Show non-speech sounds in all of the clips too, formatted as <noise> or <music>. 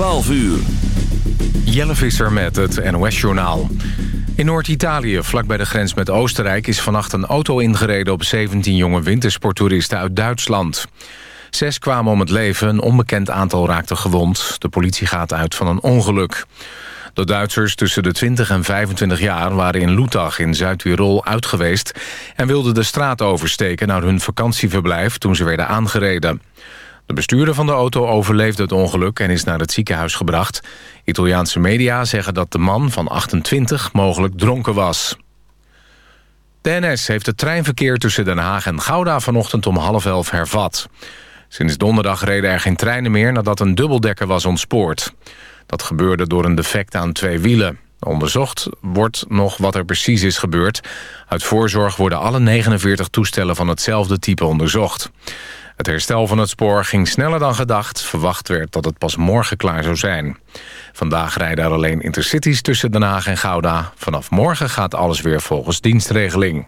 12 uur. Jelle Visser met het NOS-journaal. In Noord-Italië, vlakbij de grens met Oostenrijk... is vannacht een auto ingereden op 17 jonge wintersporttoeristen uit Duitsland. Zes kwamen om het leven, een onbekend aantal raakte gewond. De politie gaat uit van een ongeluk. De Duitsers tussen de 20 en 25 jaar waren in Lutach in Zuid-Tirol uitgeweest... en wilden de straat oversteken naar hun vakantieverblijf toen ze werden aangereden. De bestuurder van de auto overleefde het ongeluk en is naar het ziekenhuis gebracht. Italiaanse media zeggen dat de man van 28 mogelijk dronken was. De NS heeft het treinverkeer tussen Den Haag en Gouda vanochtend om half elf hervat. Sinds donderdag reden er geen treinen meer nadat een dubbeldekker was ontspoord. Dat gebeurde door een defect aan twee wielen. Onderzocht wordt nog wat er precies is gebeurd. Uit voorzorg worden alle 49 toestellen van hetzelfde type onderzocht. Het herstel van het spoor ging sneller dan gedacht. Verwacht werd dat het pas morgen klaar zou zijn. Vandaag rijden er alleen intercities tussen Den Haag en Gouda. Vanaf morgen gaat alles weer volgens dienstregeling.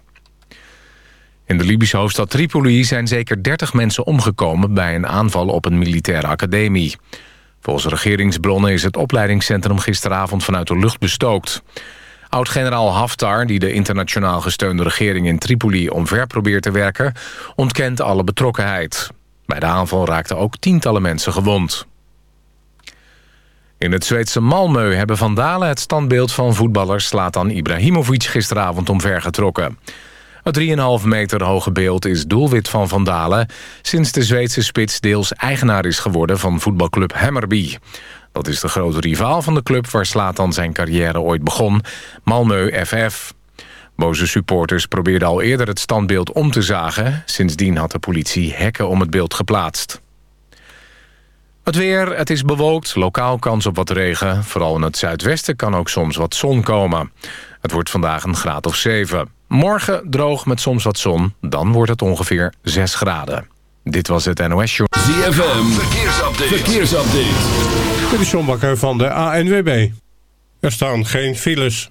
In de Libische hoofdstad Tripoli zijn zeker 30 mensen omgekomen... bij een aanval op een militaire academie. Volgens regeringsbronnen is het opleidingscentrum gisteravond vanuit de lucht bestookt. Oud-generaal Haftar, die de internationaal gesteunde regering in Tripoli omver probeert te werken, ontkent alle betrokkenheid. Bij de aanval raakten ook tientallen mensen gewond. In het Zweedse Malmö hebben vandalen het standbeeld van voetballer Slatan Ibrahimovic gisteravond omvergetrokken. Het 3,5 meter hoge beeld is doelwit van vandalen... sinds de Zweedse spits deels eigenaar is geworden van voetbalclub Hammerby. Dat is de grote rivaal van de club waar Slatan zijn carrière ooit begon, Malmö FF. Boze supporters probeerden al eerder het standbeeld om te zagen. Sindsdien had de politie hekken om het beeld geplaatst. Het weer, het is bewolkt, lokaal kans op wat regen. Vooral in het zuidwesten kan ook soms wat zon komen. Het wordt vandaag een graad of 7. Morgen droog met soms wat zon, dan wordt het ongeveer 6 graden. Dit was het NOS Show. ZFM, verkeersupdate. verkeersupdate. Dit is John Bakker van de ANWB. Er staan geen files.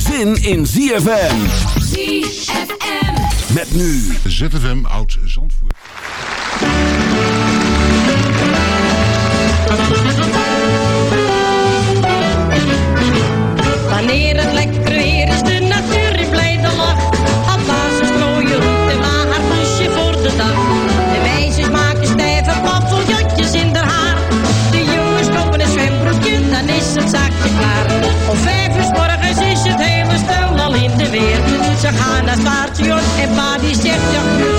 zin in ZFM. ZFM. Met nu ZFM Oud Zandvoort. Wanneer het lekker Ze gaan naar station en pa die zegt ja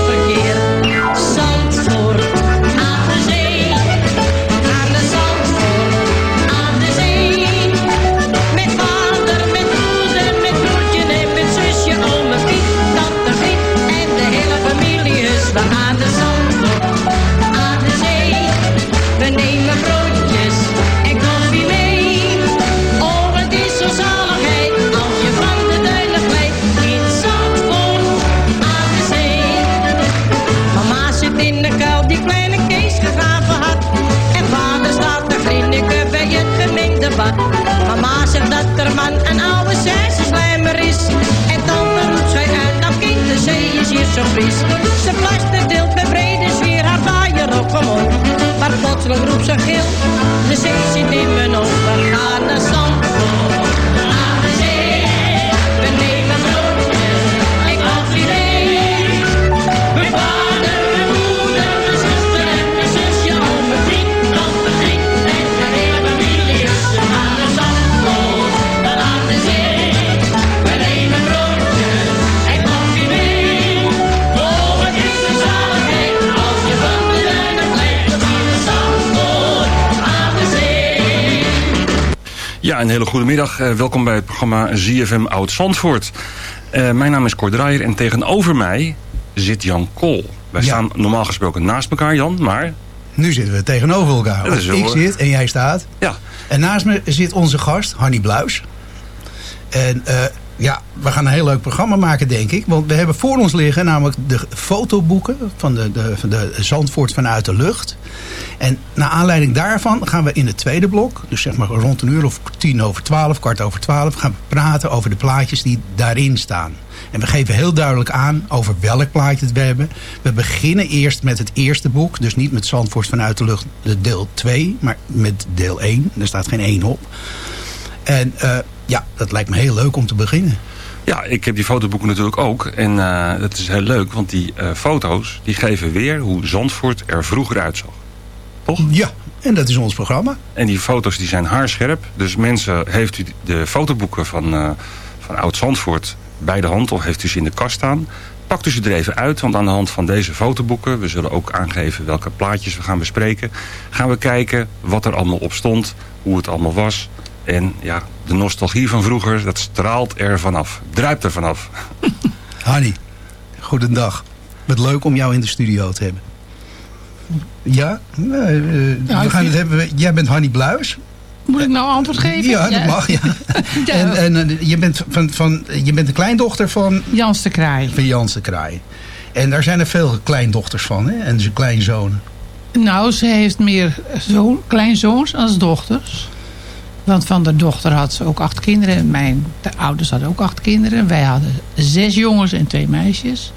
Ja, een hele goede middag. Eh, welkom bij het programma ZFM Oud Zandvoort. Eh, mijn naam is Cor Draaier en tegenover mij zit Jan Kool. Wij staan normaal gesproken naast elkaar, Jan, maar... Nu zitten we tegenover elkaar. Dat is wel- ik zit en jij staat. Ja. En naast me zit onze gast, Hanny Bluis. En eh, ja, we gaan een heel leuk programma maken, denk ik. Want we hebben voor ons liggen namelijk de fotoboeken van de, de, van de Zandvoort vanuit de lucht. En naar aanleiding daarvan gaan we in het tweede blok, dus zeg maar rond een uur of tien over twaalf, kwart over twaalf, gaan praten over de plaatjes die daarin staan. En we geven heel duidelijk aan over welk plaatje het we hebben. We beginnen eerst met het eerste boek, dus niet met Zandvoort vanuit de lucht, de deel 2, maar met deel 1. Er staat geen 1 op. En eh, ja, dat lijkt me heel leuk om te beginnen. Ja, ik heb die fotoboeken natuurlijk ook. En eh dat is heel leuk, want die eh, foto's die geven weer hoe Zandvoort er vroeger uitzag. Toch? Ja, en dat is ons programma. En die foto's die zijn haarscherp. Dus mensen, heeft u de fotoboeken van, eh, van Oud Zandvoort bij de hand... of heeft u ze in de kast staan... Pakt u ze er even uit, want aan de hand van deze fotoboeken... we zullen ook aangeven welke plaatjes we gaan bespreken... gaan we kijken wat er allemaal op stond, hoe het allemaal was... en ja, de nostalgie van vroeger, dat straalt er vanaf. Druipt er vanaf. <laughs> Hanny, goedendag. Wat leuk om jou in de studio te hebben. Ja, eh, Ja, we gaan het hebben. Jij bent Hanny Bluis. Moet ik nou antwoord geven? Ja, dat mag. Ja. <laughs> Ja. En, en eh, je, bent van, van, je bent de kleindochter van... Jans de Kraai. Van Jans de Kraai. En daar zijn er veel kleindochters van, hè? En zijn kleinzonen. Nou, ze heeft meer zoon, kleinzoons als dochters. Want van de dochter had ze ook acht kinderen. Mijn de ouders hadden ook acht kinderen. Wij hadden zes jongens en twee meisjes.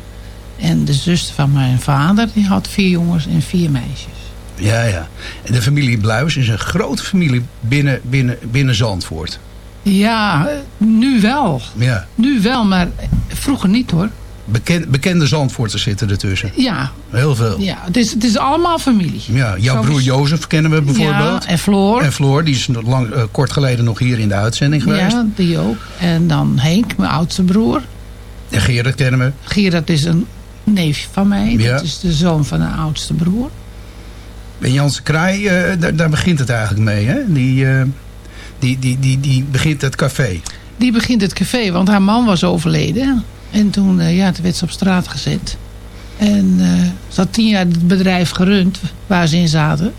En de zuster van mijn vader die had vier jongens en vier meisjes. Ja, ja. En de familie Bluis is een grote familie binnen, binnen, binnen Zandvoort. Ja, eh, nu wel. Ja. Nu wel, maar vroeger niet hoor. Beken, bekende Zandvoorters zitten ertussen. Ja, Heel veel. ja het, is, het is allemaal familie. Ja, jouw broer Jozef kennen we bijvoorbeeld. Ja, en Floor. En Floor, die is lang, eh, kort geleden nog hier in de uitzending geweest. Ja, die ook. En dan Henk, mijn oudste broer. En Gerard kennen we. Gerard is een neefje van mij. Ja. Dat is de zoon van de oudste broer. En Jans de Kraai, eh, daar, daar begint het eigenlijk mee. Hè? Die, eh, die, die, die, die begint het café. Die begint het café, want haar man was overleden. En toen, eh, ja, toen werd ze op straat gezet. En eh, ze had tien jaar het bedrijf gerund waar ze in zaten.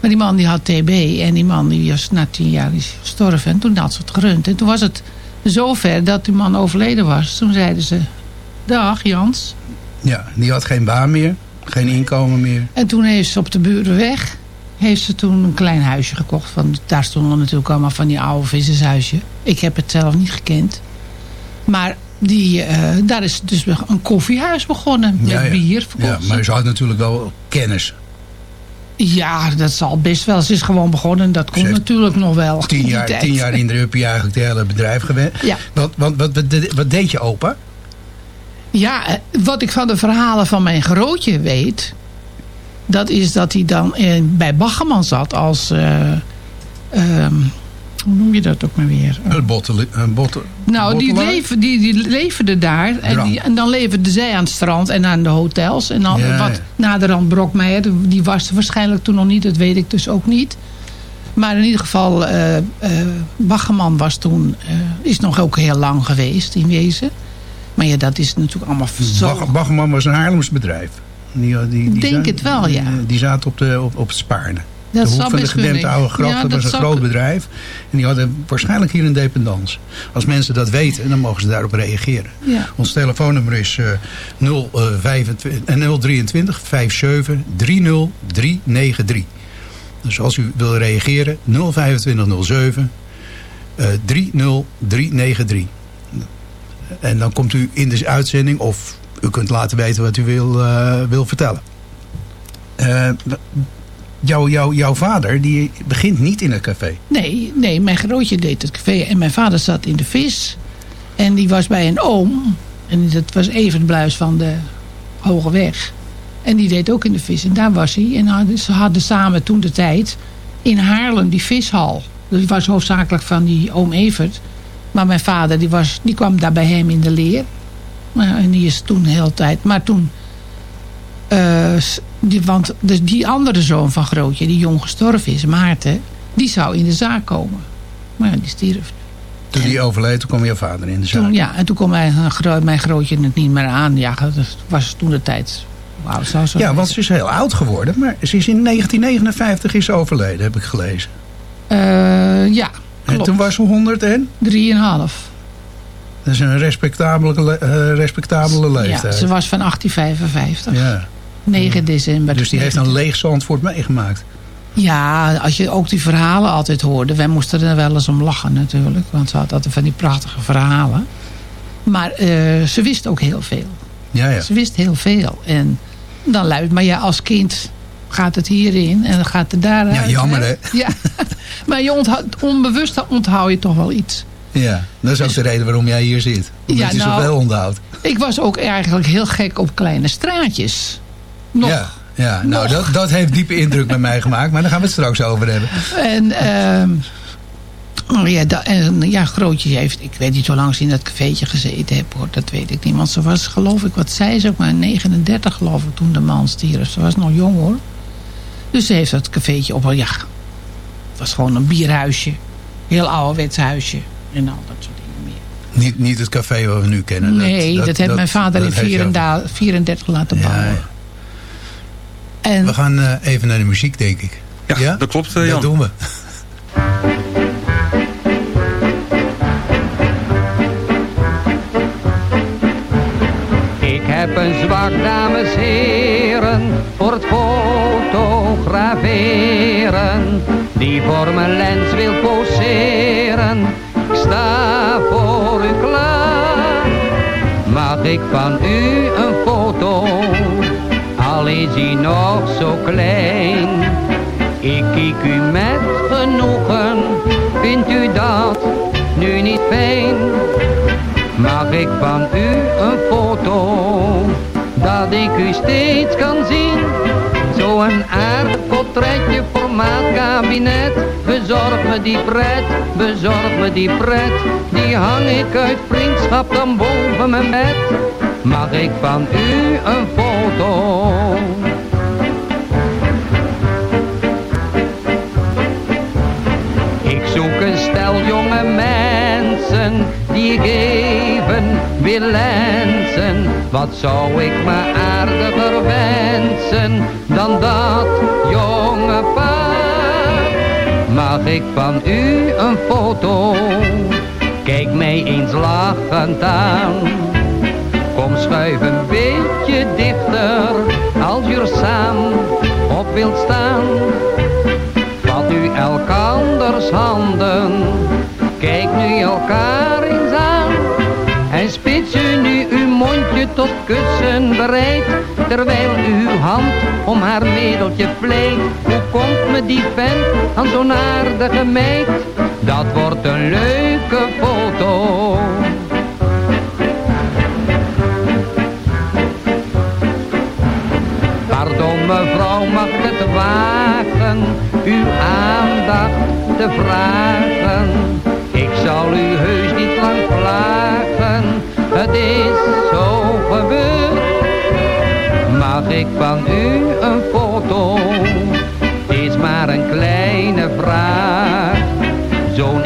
Maar die man die had TB en die man die was na tien jaar is gestorven. En toen had ze het gerund. En toen was het zover dat die man overleden was. Toen zeiden ze, dag Jans. Ja, die had geen baan meer. Geen inkomen meer. En toen heeft ze op de Burenweg heeft ze toen een klein huisje gekocht. Van, daar stonden natuurlijk allemaal van die oude vissershuisje. Ik heb het zelf niet gekend. Maar die, eh, daar is dus een koffiehuis begonnen. Met Ja, ja. bier Ja, maar ze. had natuurlijk wel kennis. Ja, dat zal best wel. Ze is gewoon begonnen. Dat komt natuurlijk nog wel. Tien jaar, tien jaar in de Uppie eigenlijk het hele bedrijf gewerkt. Ja. Wat, wat, wat, wat, wat deed je opa? Ja, eh, wat ik van de verhalen van mijn grootje weet... dat is dat hij dan in, bij Baggerman zat als... eh, ehm, hoe noem je dat ook maar weer? Een. Een botten, Nou, die, leven, die, die leverden daar. En, die, en dan leverden zij aan het strand en aan de hotels. En dan Ja, wat naderhand Brokmeijer, die was er waarschijnlijk toen nog niet. Dat weet ik dus ook niet. Maar in ieder geval, eh eh Baggerman was toen, eh, is nog ook heel lang geweest in wezen. Maar ja, dat is natuurlijk allemaal zo... Bach- Baggerman was een Haarlems bedrijf. Die, die, die Denk het wel, ja. Die, die zaten op, de, op, op het Spaarne. Dat de hoek van de gedempte oude gracht, Ja, dat dat was een zou groot ik- bedrijf. En die hadden waarschijnlijk hier een dependance. Als mensen dat weten, dan mogen ze daarop reageren. Ja. Ons telefoonnummer is eh 025, eh, 023 57 30 393. Dus als u wil reageren, 025 07 eh 30393. En dan komt u in de uitzending of u kunt laten weten wat u wil, eh, wil vertellen. Eh, jouw, jouw, jouw vader die begint niet in het café. Nee, nee, mijn grootje deed het café en mijn vader zat in de vis. En die was bij een oom. En dat was even Bluis van de Hoge Weg. En die deed ook in de vis. En daar was hij. En ze hadden samen toen de tijd in Haarlem die vishal. Dat was hoofdzakelijk van die oom Evert. Maar mijn vader die was, die kwam daar bij hem in de leer. En die is toen de hele tijd. Maar toen. eh, die, want dus die andere zoon van Grootje, die jong gestorven is, Maarten. Die zou in de zaak komen. Maar ja, die stierf. Toen die overleed, toen kwam jouw vader in de zaak. Toen, ja, en toen kwam mijn, gro- mijn grootje het niet meer aan. Ja, dat was toen de tijd. Zou zo Ja, want ze is heel oud geworden. Maar ze is in 1959 is overleden, heb ik gelezen. Eh, ja, En klopt. toen was ze 100 en? Drieënhalf. Dat is een respectabele, le- eh, respectabele leeftijd. Ja, ze was van 1855. Ja. 9 december. Dus die heeft een leeg Zandvoort meegemaakt. Ja, als je ook die verhalen altijd hoorde. Wij moesten er wel eens om lachen natuurlijk. Want ze had altijd van die prachtige verhalen. Maar eh, ze wist ook heel veel. Ja, ja. Ze wist heel veel. En dan luidt, maar ja, als kind gaat het hierin en dan gaat het daaruit. Ja, jammer, hè? Ja, <laughs> maar je onthoudt, onbewust onthoud je toch wel iets. Ja, dat is ook de reden waarom jij hier zit. Omdat Ja, je nou- zoveel onthoudt. Ik was ook eigenlijk heel gek op kleine straatjes. Nog. Ja, ja nou, Nog. dat, dat heeft diepe indruk met mij gemaakt. Maar daar gaan we het straks over hebben. En, ehm oh ja, da- en ja, Grootje heeft, ik weet niet hoe lang ze in dat cafeetje gezeten heeft hoor, dat weet ik niet. Want ze was geloof ik, wat zei ze ook maar, 39 geloof ik toen de man stierf. Ze was nog jong hoor. Dus ze heeft dat cafeetje op, ja, het was gewoon een bierhuisje. Heel ouderwets huisje en al dat soort dingen meer. Niet, niet het café wat we nu kennen. nee, dat, heeft mijn vader dat in heeft jou- 34, 34 laten bouwen. Ja, ja. En, We gaan eh, even naar de muziek, denk ik. Ja, dat klopt, eh, Dat doen we. Ik heb een zwak, dames heren, voor het fotograferen. Die voor mijn lens wil poseren. Ik sta voor u klaar. Mag ik van u een foto? Is hij nog zo klein. Ik kijk u met genoegen. Vindt u dat nu niet fijn? Mag ik van u een foto, dat ik u steeds kan zien? Zo'n aardig portretje, formaat kabinet. Bezorg me die pret, bezorg me die pret. Die hang ik uit vriendschap dan boven mijn bed. Mag ik van u een foto? Ik zoek een stel jonge mensen die ik even wil. Wat zou ik me aardiger wensen dan dat jonge paar? Mag ik van u een foto? Kijk mij eens lachend aan. Dichter als je er samen op wilt staan. Vat u elkanders handen, kijk nu elkaar eens aan. En spits u nu uw mondje tot kussen bereid, terwijl uw hand om haar middeltje vleet. Hoe komt me die vent aan zo'n aardige meid? Dat wordt een leuke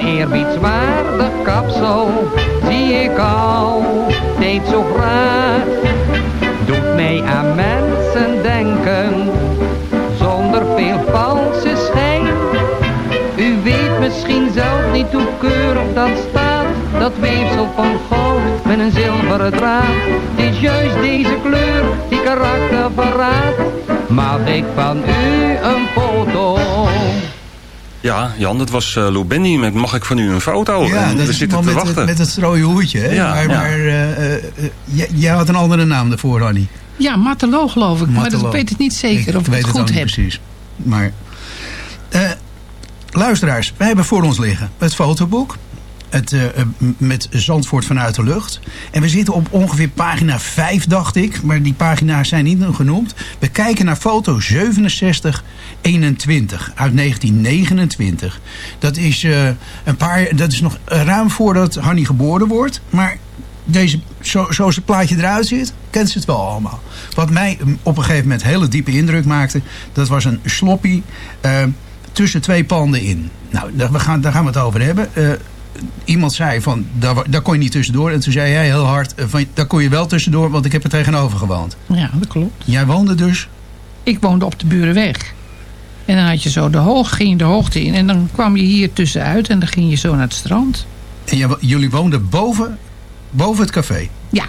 Eerbiedswaardig kapsel zie ik altijd zo graag. Doet mij aan mensen denken, zonder veel valse schijn. U weet misschien zelf niet hoe keurig dat staat, dat weefsel van goud met een zilveren draad. Het is juist deze kleur die karakter verraadt. Mag ik van u een foto? Ja, Jan, dat was eh Lou Bendy met Mag ik van u een foto? Ja, En dat we zitten te met, wachten. met het rode hoedje. Hè? Ja, maar ja. maar eh, eh, jij, had een andere naam daarvoor, Hanny. Ja, Matelo geloof ik. Maar ik weet het niet zeker of ik, weet het het goed heb. precies. Maar, eh, luisteraars, wij hebben voor ons liggen het fotoboek. Het, eh, eh, met Zandvoort vanuit de lucht. En we zitten op ongeveer pagina 5, dacht ik. Maar die pagina's zijn niet genoemd. We kijken naar foto 6721 uit 1929. Dat is, eh, een paar, dat is nog ruim voordat Hanny geboren wordt. Maar deze, zo, zoals het plaatje eruit ziet, kent ze het wel allemaal. Wat mij op een gegeven moment hele diepe indruk maakte... dat was een sloppy tussen twee panden in. Nou, daar, gaan, daar gaan we het over hebben. Iemand zei van, daar, daar kon je niet tussendoor. En toen zei jij heel hard, eh, van, daar kon je wel tussendoor... want ik heb er tegenover gewoond. Ja, dat klopt. Jij woonde dus... Ik woonde op de Burenweg. En dan had je zo de hoog, ging je de hoogte in. En dan kwam je hier tussenuit en dan ging je zo naar het strand. En jij jullie woonden boven, boven het café. Ja.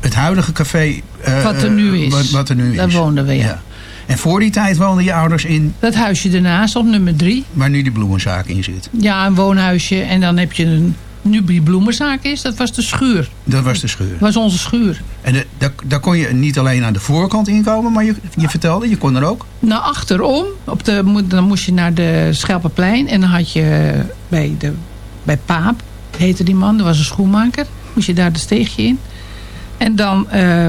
Het huidige café... eh, Wat er nu is. Wat, wat er nu Daar is. woonden we, ja. En voor die tijd woonden je ouders in... Dat huisje ernaast op nummer drie. Waar nu die bloemenzaak in zit. Ja, een woonhuisje. En dan heb je een... Nu die bloemenzaak is, dat was de schuur. Dat was de scheur. Dat was onze schuur. En daar, daar kon je niet alleen aan de voorkant inkomen, maar je, je vertelde, je kon er ook. Naar achterom, op de, dan moest je naar de Schelpenplein. En dan had je bij, de, bij Paap, heette die man, dat was een schoenmaker. Moest je daar de steegje in. En dan eh,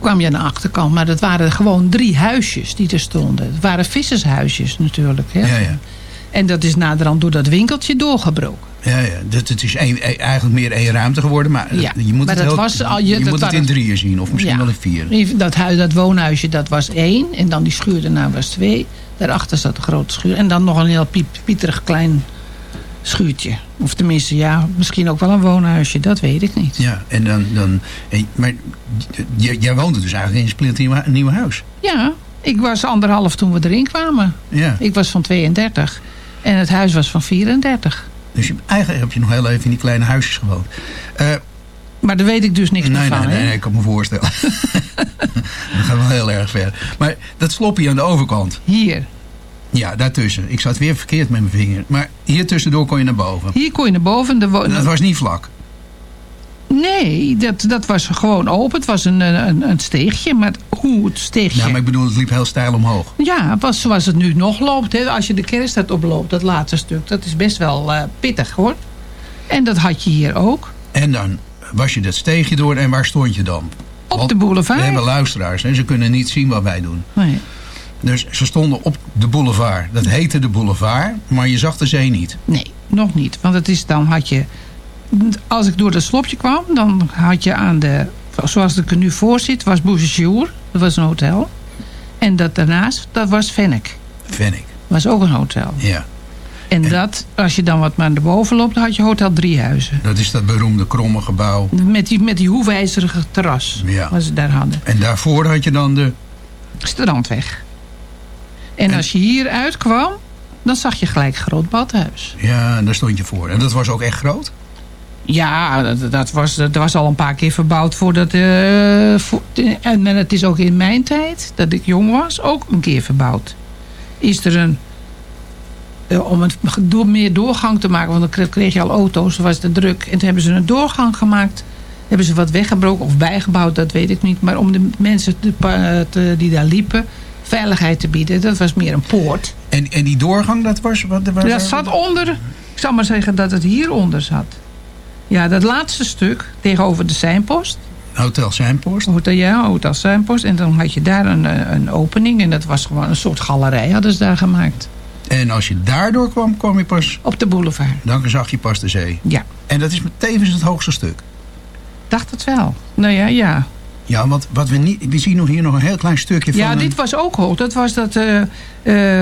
kwam je aan de achterkant. Maar dat waren gewoon drie huisjes die er stonden. Het waren vissershuisjes natuurlijk. Hè? Ja, ja. En dat is naderhand door dat winkeltje doorgebroken. Ja, ja. Dat, het is één- eigenlijk meer één ruimte geworden, maar Ja, je moet, maar het, heel- was al- je- moet het in drieën zien, of misschien Ja. wel in vier. Dat, huis, dat woonhuisje dat was één. En dan die schuur daarna was twee. Daarachter zat een grote schuur. En dan nog een heel piep, pieterig klein schuurtje. Of tenminste, ja, misschien ook wel een woonhuisje. Dat weet ik niet. Ja, en dan, dan en, maar jij woonde dus eigenlijk in een splinternieuw nieuw huis. Ja, ik was anderhalf toen we erin kwamen. Ja. Ik was van 32. En het huis was van 34. Dus je, eigenlijk heb je nog heel even in die kleine huisjes gewoond. Eh, Maar daar weet ik dus niks nee, meer van. nee, nee, nee, ik kan me voorstellen. <laughs> dat gaat wel heel erg ver. Maar dat sloppie aan de overkant. Hier. Ja, daartussen. Ik zat weer verkeerd met mijn vinger. Maar hier tussendoor kon je naar boven. Hier kon je naar boven. De Dat was niet vlak. Nee, dat, dat was gewoon open. Het was een, een, een steegje. Maar hoe het steegje... Ja, maar ik bedoel, het liep heel steil omhoog. Ja, was zoals het nu nog loopt. Hè. Als je de kerststad oploopt, dat laatste stuk, dat is best wel eh, pittig hoor. En dat had je hier ook. En dan was je dat steegje door en waar stond je dan? Op de boulevard. We hebben luisteraars en ze kunnen niet zien wat wij doen. Nee. Dus ze stonden op de boulevard. Dat heette de boulevard, maar je zag de zee niet. Nee, nog niet. Want het is, dan had je... Als ik door dat slopje kwam, dan had je aan de... Zoals ik er nu voor zit, was Bouchejour. Dat was een hotel. En dat daarnaast, dat was Vennek. Vennik. was ook een hotel. Ja. En, dat, als je dan wat maar naar boven loopt, dan had je Hotel Driehuizen. Dat is dat beroemde kromme gebouw. Met die, met die hoefijzerige terras. Ja. Wat ze daar hadden. En daarvoor had je dan de... Strandweg. En, als je hier uitkwam, dan zag je gelijk een groot badhuis. Ja, daar stond je voor. En dat was ook echt groot? Ja, dat, dat, was, dat was al een paar keer verbouwd voordat... eh voor, en het is ook in mijn tijd, dat ik jong was, ook een keer verbouwd. Is er een... eh, om het door, meer doorgang te maken, want dan kreeg- je al auto's, was het druk. En toen hebben ze een doorgang gemaakt. Hebben ze wat weggebroken of bijgebouwd, dat weet ik niet. Maar om de mensen te, pa- te- die daar liepen, veiligheid te bieden. Dat was meer een poort. En, en die doorgang, dat was... Wat, wat, Dat zat onder, ik zal maar zeggen dat het hieronder zat. Ja, dat laatste stuk tegenover de seinpost. Hotel Seinpost. Hotel, ja, Hotel Seinpost. En dan had je daar een, eh, een opening. En dat was gewoon een soort galerij hadden ze daar gemaakt. En als je daardoor kwam, kwam je pas... Op de boulevard. Dan zag je pas de zee. Ja. En dat is tevens het hoogste stuk. Dacht het wel. Nou ja, ja. Ja, want wat we niet... We zien nog hier nog een heel klein stukje van... Ja, dit was ook hoog. Dat was dat, eh,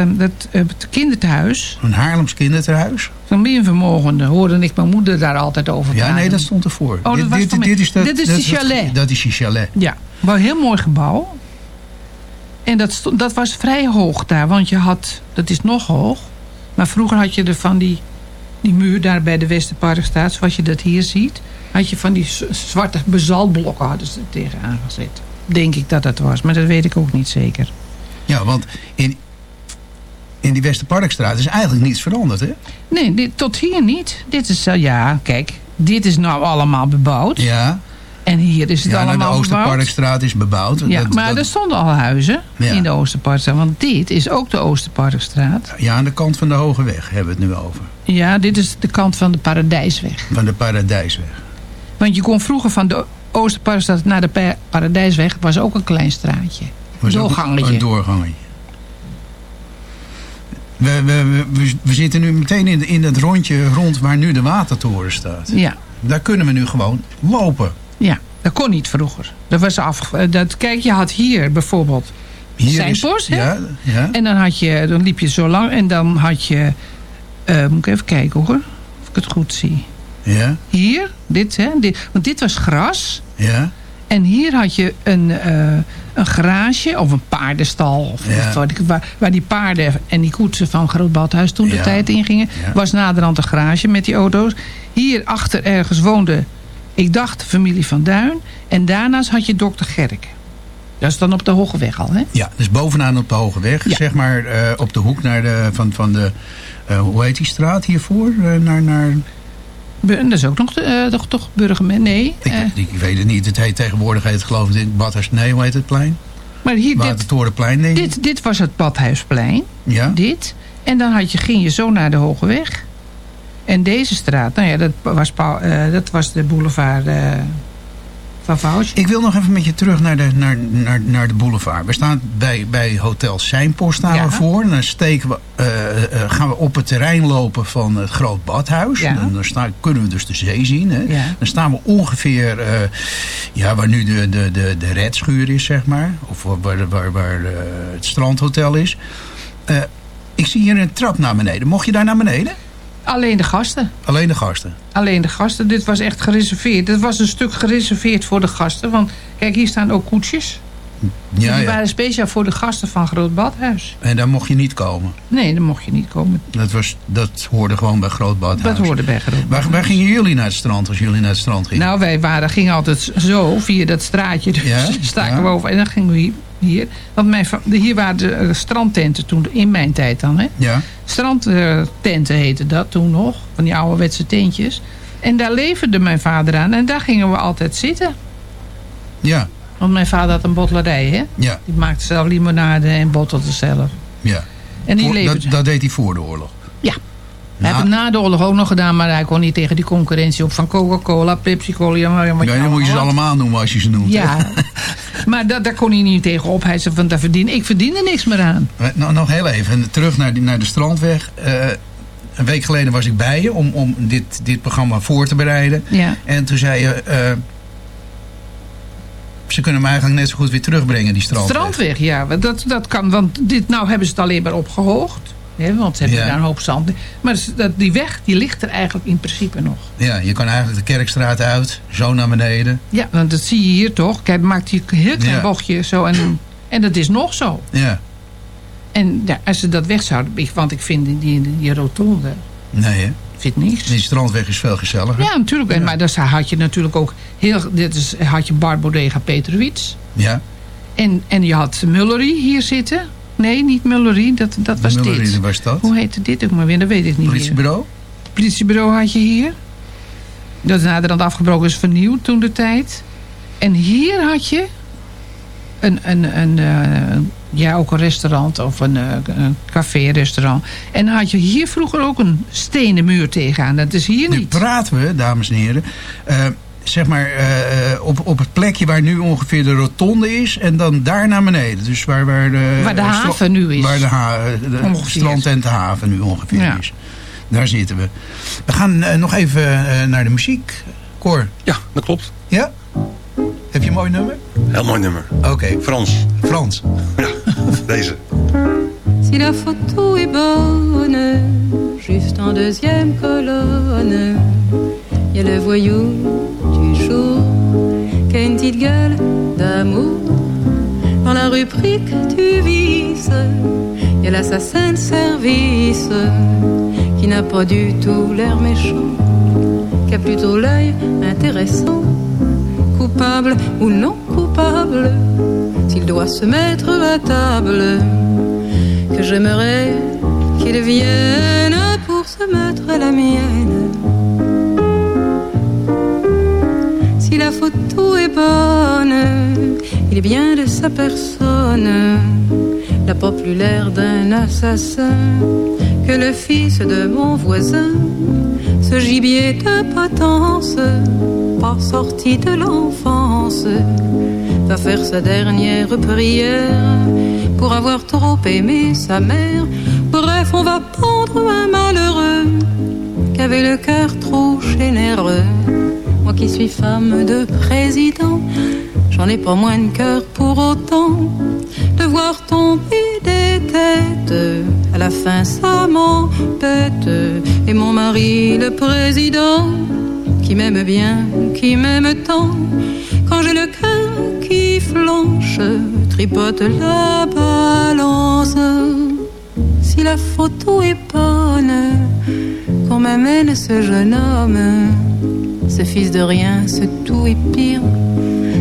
eh, dat het kinderthuis. een Haarlems kinderthuis. Van minvermogenden hoorde ik mijn moeder daar altijd over Ja, praten. nee, dat stond ervoor. Oh, dit, dit, dit, is dat, Dit is dat het- chalet. Dat is die chalet. Ja, maar een heel mooi gebouw. En dat, stond- dat was vrij hoog daar, want je had, dat is nog hoog. Maar vroeger had je er van die, die muur daar bij de Westerparkstraat, zoals je dat hier ziet. Had je van die zwarte bezaltblokken hadden ze er tegenaan gezet. Denk ik dat dat was, maar dat weet ik ook niet zeker. Ja, want in, in die Westerparkstraat is eigenlijk niets veranderd, hè? Nee, dit, tot hier niet. Dit is, eh, ja, kijk, dit is nou allemaal bebouwd. Ja. En hier is het Ja, nou, de allemaal bebouwd. Oosterparkstraat is bebouwd. Ja, Dat- maar dat- er stonden al huizen Ja. in de Oosterparkstraat. Want dit is ook de Oosterparkstraat. ja, aan de kant van de Hoge Weg hebben we het nu over. Ja, dit is de kant van de Paradijsweg. Van de Paradijsweg. Want je kon vroeger van de Oosterparkstraat naar de Pa- Paradijsweg... was ook een klein straatje. Was Doorgangetje. Een doorgangetje. We, we, we, we, we zitten nu meteen in, in dat rondje rond waar nu de watertoren staat. Ja, Daar kunnen we nu gewoon lopen. Ja, dat kon niet vroeger. Dat was af, dat, kijk, je had hier bijvoorbeeld Hier hè? Ja, ja. En dan, had je, dan liep je zo lang en dan had je... eh, moet ik even kijken hoor, of ik het goed zie. Ja, Hier, dit, hè, dit, want dit was gras. ja. En hier had je een, eh, een garage of een paardenstal. Of, Ja. wat ik- waar, waar die paarden en die koetsen van Groot Badhuis toen de Ja. tijd ingingen. Ja. Was naderhand een garage met die auto's. Hier achter ergens woonde, ik dacht, de familie van Duin. En daarnaast had je dokter Gerk. Dat is dan op de Hoge Weg al, hè? Ja, dus bovenaan op de Hoge Weg. Ja. Zeg maar eh, op de hoek naar de, van, van de... eh, hoe heet die straat hiervoor? Eh, naar, naar, Dat is ook nog, de, toch, toch? Nee. ik, ik weet het niet. Het heet tegenwoordig heet het geloof ik Badhuis... Nee, hoe heet het plein? maar hier, dit, Watertorenplein, denk ik. dit, dit was het Badhuisplein. Ja? Dit. En dan had je, ging je zo naar de Hoge Weg. En deze straat, nou ja, dat was, Paul- eh, dat was de boulevard eh, van Foutje. Ik wil nog even met je terug naar de, naar, naar, naar de boulevard. We staan bij, bij Hotel Seinpost staan Ja. we voor. En dan steken we, eh, gaan we op het terrein lopen van het Groot Badhuis. Ja. En dan staan, kunnen we dus de zee zien. Hè. Ja. Dan staan we ongeveer ja, waar nu de, de, de, de redschuur is, zeg maar. Of waar, waar, waar, het strandhotel is. Ik zie hier een trap naar beneden. Mocht je daar naar beneden? Alleen de gasten. Alleen de gasten. Alleen de gasten. Dit was echt gereserveerd. Dit was een stuk gereserveerd voor de gasten. Want kijk, hier staan ook koetsjes. Ja, die waren speciaal voor de gasten van Groot Badhuis. En daar mocht je niet komen. Nee, dan mocht je niet komen. Dat, was, dat hoorde gewoon bij Groot Badhuis. Dat hoorde bij Groot Waar, Badhuis. waar gingen jullie naar het strand als jullie naar het strand gingen? Nou, wij waren, gingen altijd zo via dat straatje. Dus Ja, <laughs> staken ja. we over. En dan gingen we hier. hier. Want mijn, hier waren de eh, strandtenten toen, in mijn tijd dan. Hè? Ja, Strandtenten heette dat toen nog. Van die ouderwetse tentjes. En daar leverde mijn vader aan. En daar gingen we altijd zitten. ja, Want mijn vader had een bottlerij, hè? ja, Die maakte zelf limonade en bottelde zelf. ja. En die leverde... dat, dat deed hij voor de oorlog. Ja. Hij heeft het na de oorlog ook nog gedaan, maar hij kon niet tegen die concurrentie op van Coca-Cola, Pepsi-Cola. Ja, maar, Ja, dan moet je ze allemaal noemen als je ze noemt. Ja, <laughs> maar dat, daar kon hij niet tegen op. Hij zei van, daar verdien, ik verdien er niks meer aan. Eh, Nou, nog heel even, terug naar, die- naar de strandweg. Eh, een week geleden was ik bij je om, om dit, dit programma voor te bereiden. Ja. En toen zei je... eh, ze kunnen hem eigenlijk net zo goed weer terugbrengen, die strandweg. Strandweg, ja, dat, dat kan. Want dit, nou hebben ze het alleen maar opgehoogd. Hè, want ze hebben Ja. daar een hoop zand. Maar dat, die weg, die ligt er eigenlijk in principe nog. Ja, je kan eigenlijk de Kerkstraat uit, zo naar beneden. Ja, want dat zie je hier toch. Kijk, maakt hij een heel klein Ja. bochtje zo. En, en dat is nog zo. Ja, En ja, als ze dat weg zouden... Want ik vind die, die, die rotonde... nee hè. Vind niks. Die strandweg is veel gezelliger. Ja, natuurlijk. En, maar daar had je natuurlijk ook heel... Dit is, had je Bar Bodega Petrowitz. Ja, En, en je had Mullery hier zitten. Nee, niet Mullery. Dat, dat was Mullery, dit. was dat? Hoe heette dit ook maar weer? Dat weet ik niet Politiebureau? meer. Politiebureau had je hier. Dat is naderhand afgebroken is vernieuwd toen de tijd. En hier had je een, een, een, eh, ja, ook een restaurant of een, eh, een café-restaurant. En dan had je hier vroeger ook een stenen muur tegenaan. Dat is hier Nu niet. praten we, dames en heren. eh, zeg maar, eh, op, op het plekje waar nu ongeveer de rotonde is. En dan daar naar beneden. Dus waar, waar, de, Waar de haven nu is. Waar de, ha de strand en de haven nu ongeveer Ja. is. Daar zitten we. We gaan nog even naar de muziek. Cor. Ja, dat klopt. Ja? Heb je een mooi nummer? Heel mooi nummer. Oké. Frans. Frans. <laughs> Deze. Si la photo est bonne, juste en deuxième colonne, il y a le voyou du jour qui a une petite gueule d'amour. Dans la rubrique du vice, il y a l'assassin de service qui n'a pas du tout l'air méchant, qui a plutôt l'œil intéressant, coupable ou non coupable, s'il doit se mettre à table que j'aimerais qu'il vienne pour se mettre à la mienne. Si la photo est bonne, il est bien de sa personne, plus l'air d'un assassin que le fils de mon voisin. Ce gibier de potence, sorti de l'enfance, va faire sa dernière prière pour avoir trop aimé sa mère. Bref, on va pendre un malheureux qui avait le cœur trop généreux. Moi qui suis femme de président, j'en ai pas moins de cœur pour autant de voir tomber des têtes. À la fin, ça m'embête. Et mon mari, le président, qui m'aime bien, qui m'aime tant, quand j'ai le cœur qui flanche, tripote la balance. Si la photo est bonne, qu'on m'amène ce jeune homme, ce fils de rien, ce tout est pire.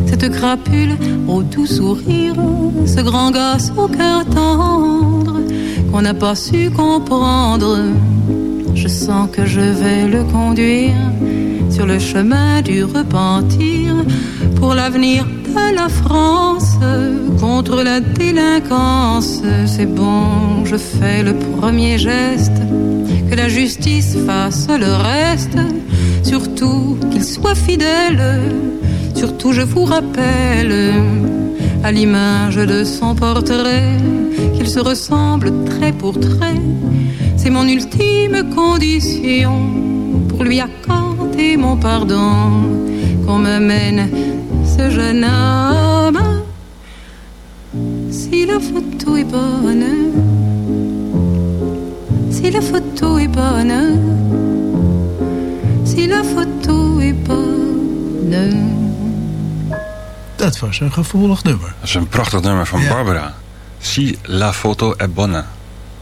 Cette crapule au doux sourire, ce grand gosse au cœur tendre, qu'on n'a pas su comprendre. Je sens que je vais le conduire sur le chemin du repentir pour l'avenir de la France contre la délinquance. C'est bon, je fais le premier geste, que la justice fasse le reste, surtout qu'il soit fidèle. Surtout je vous rappelle, à l'image de son portrait, qu'il se ressemble trait pour trait. C'est mon ultime condition pour lui accorder mon pardon, qu'on m'amène ce jeune homme. Si la photo est bonne, si la photo est bonne, si la photo est bonne. Dat was een gevoelig nummer. Dat is een prachtig nummer van Ja. Barbara. Si la foto è buona.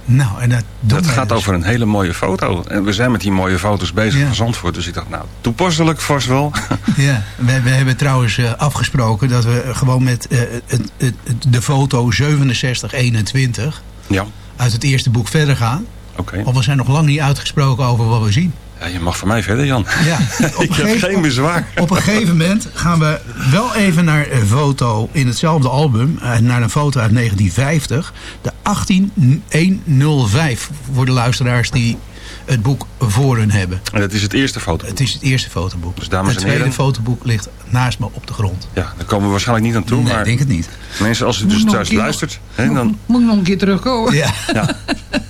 Nou, en dat, Dat gaat dus. over een hele mooie foto. En we zijn met die mooie foto's bezig Ja. van Zandvoort. Dus ik dacht, nou, toepasselijk vast wel. <laughs> Ja, we, we hebben trouwens eh, afgesproken dat we gewoon met eh, het, het, de foto 6721 ja, uit het eerste boek verder gaan. oké. Want we zijn nog lang niet uitgesproken over wat we zien. Ja, je mag van mij verder, Jan. Ja, <laughs> op ik heb geen bezwaar. Op een gegeven moment gaan we wel even naar een foto in hetzelfde album. eh, Naar een foto uit 1950. De 18105 voor de luisteraars die het boek voor hun hebben. En dat is het eerste foto. Het is het eerste fotoboek. Dus dames het en tweede heren. fotoboek ligt naast me op de grond. Ja, daar komen we waarschijnlijk niet aan toe. Nee, maar ik denk het niet. mensen, als u Moet dus thuis keer- luistert, hè, dan Moet ik nog een keer terugkomen? Ja. <laughs> ja,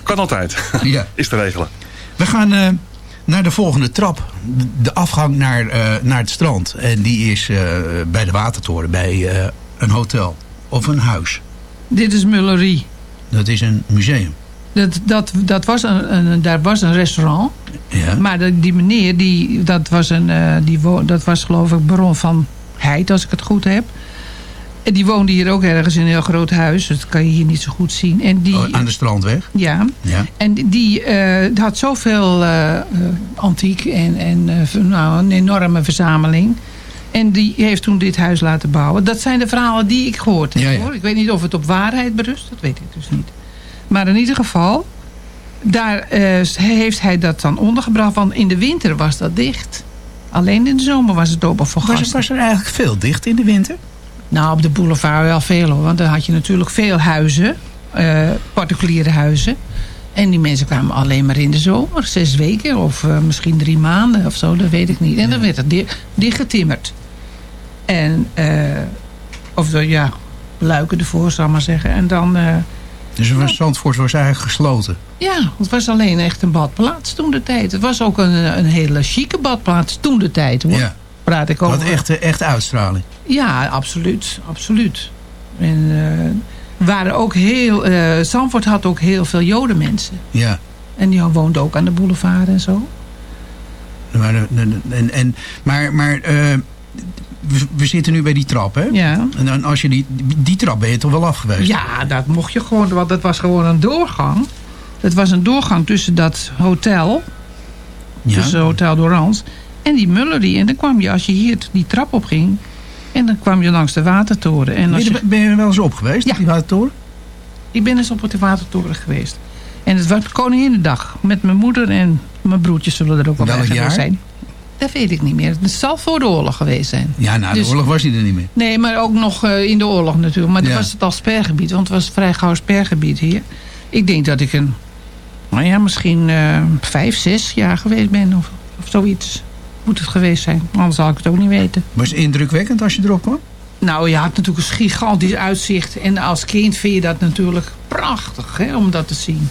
kan altijd. <laughs> Ja. Is te regelen. We gaan eh, naar de volgende trap. De afgang naar, eh, naar het strand. En die is eh, bij de Watertoren, bij eh, een hotel of een huis. Dit is Mullerie. Dat is een museum. Dat, dat, dat was een, een, daar was een restaurant. Ja. Maar de- die meneer, die, dat, was een, eh, die dat was geloof ik baron van Heid, als ik het goed heb. En die woonde hier ook ergens in een heel groot huis. Dat kan je hier niet zo goed zien. En die, Oh, aan de strandweg. Ja. Ja. En die eh, had zoveel eh, antiek en, en nou, een enorme verzameling. En die heeft toen dit huis laten bouwen. Dat zijn de verhalen die ik gehoord heb. Ja, ja. Hoor. Ik weet niet of het op waarheid berust. Dat weet ik dus niet. Maar in ieder geval, daar eh, heeft hij dat dan ondergebracht. Want in de winter was dat dicht. Alleen in de zomer was het open voor Was, gasten. was er eigenlijk veel dicht in de winter? Nou, op de boulevard wel veel hoor. Want dan had je natuurlijk veel huizen. eh, particuliere huizen. En die mensen kwamen alleen maar in de zomer. Zes weken of eh, misschien drie maanden of zo. Dat weet ik niet. En dan werd het di dichtgetimmerd. En, eh, of de, ja, luiken ervoor, zal ik maar zeggen. En dan, eh, Dus het was Zandvoort was eigenlijk gesloten. ja, het was alleen echt een badplaats toen de tijd. Het was ook een, een hele chique badplaats toen de tijd, hoor. Ja. Praat ik over. Had echt, eh, echt uitstraling. Ja, absoluut. absoluut. En eh, waren ook heel, eh Zandvoort had ook heel veel jodenmensen. Ja. En die woonden ook aan de boulevard en zo. Maar, en, en, maar, maar we, we zitten nu bij die trap, hè? Ja. En dan als je die, die trap ben je toch wel af geweest? Ja, dat mocht je gewoon, want dat was gewoon een doorgang. Het was een doorgang tussen dat hotel, Ja. tussen Hotel Dorans, en die Mullerie. En dan kwam je, als je hier die trap op ging, en dan kwam je langs de watertoren. En Ben als je, je, ben je er wel eens op geweest, Ja. die watertoren? ik ben eens op de watertoren geweest. En het was Koninginnedag, met mijn moeder en mijn broertjes zullen er ook wel bij zijn. Dat weet ik niet meer. Het zal voor de oorlog geweest zijn. Ja, na Dus- de oorlog was hij er niet meer. Nee, maar ook nog eh, in de oorlog natuurlijk. Maar Ja. was het al spergebied, want het was vrij gauw spergebied hier. Ik denk dat ik een, nou ja, misschien eh, vijf, zes jaar geweest ben of, of zoiets. Moet het geweest zijn, anders zal ik het ook niet weten. Was het indrukwekkend als je erop kwam? Nou, je had natuurlijk een gigantisch uitzicht. En als kind vind je dat natuurlijk prachtig hè, om dat te zien.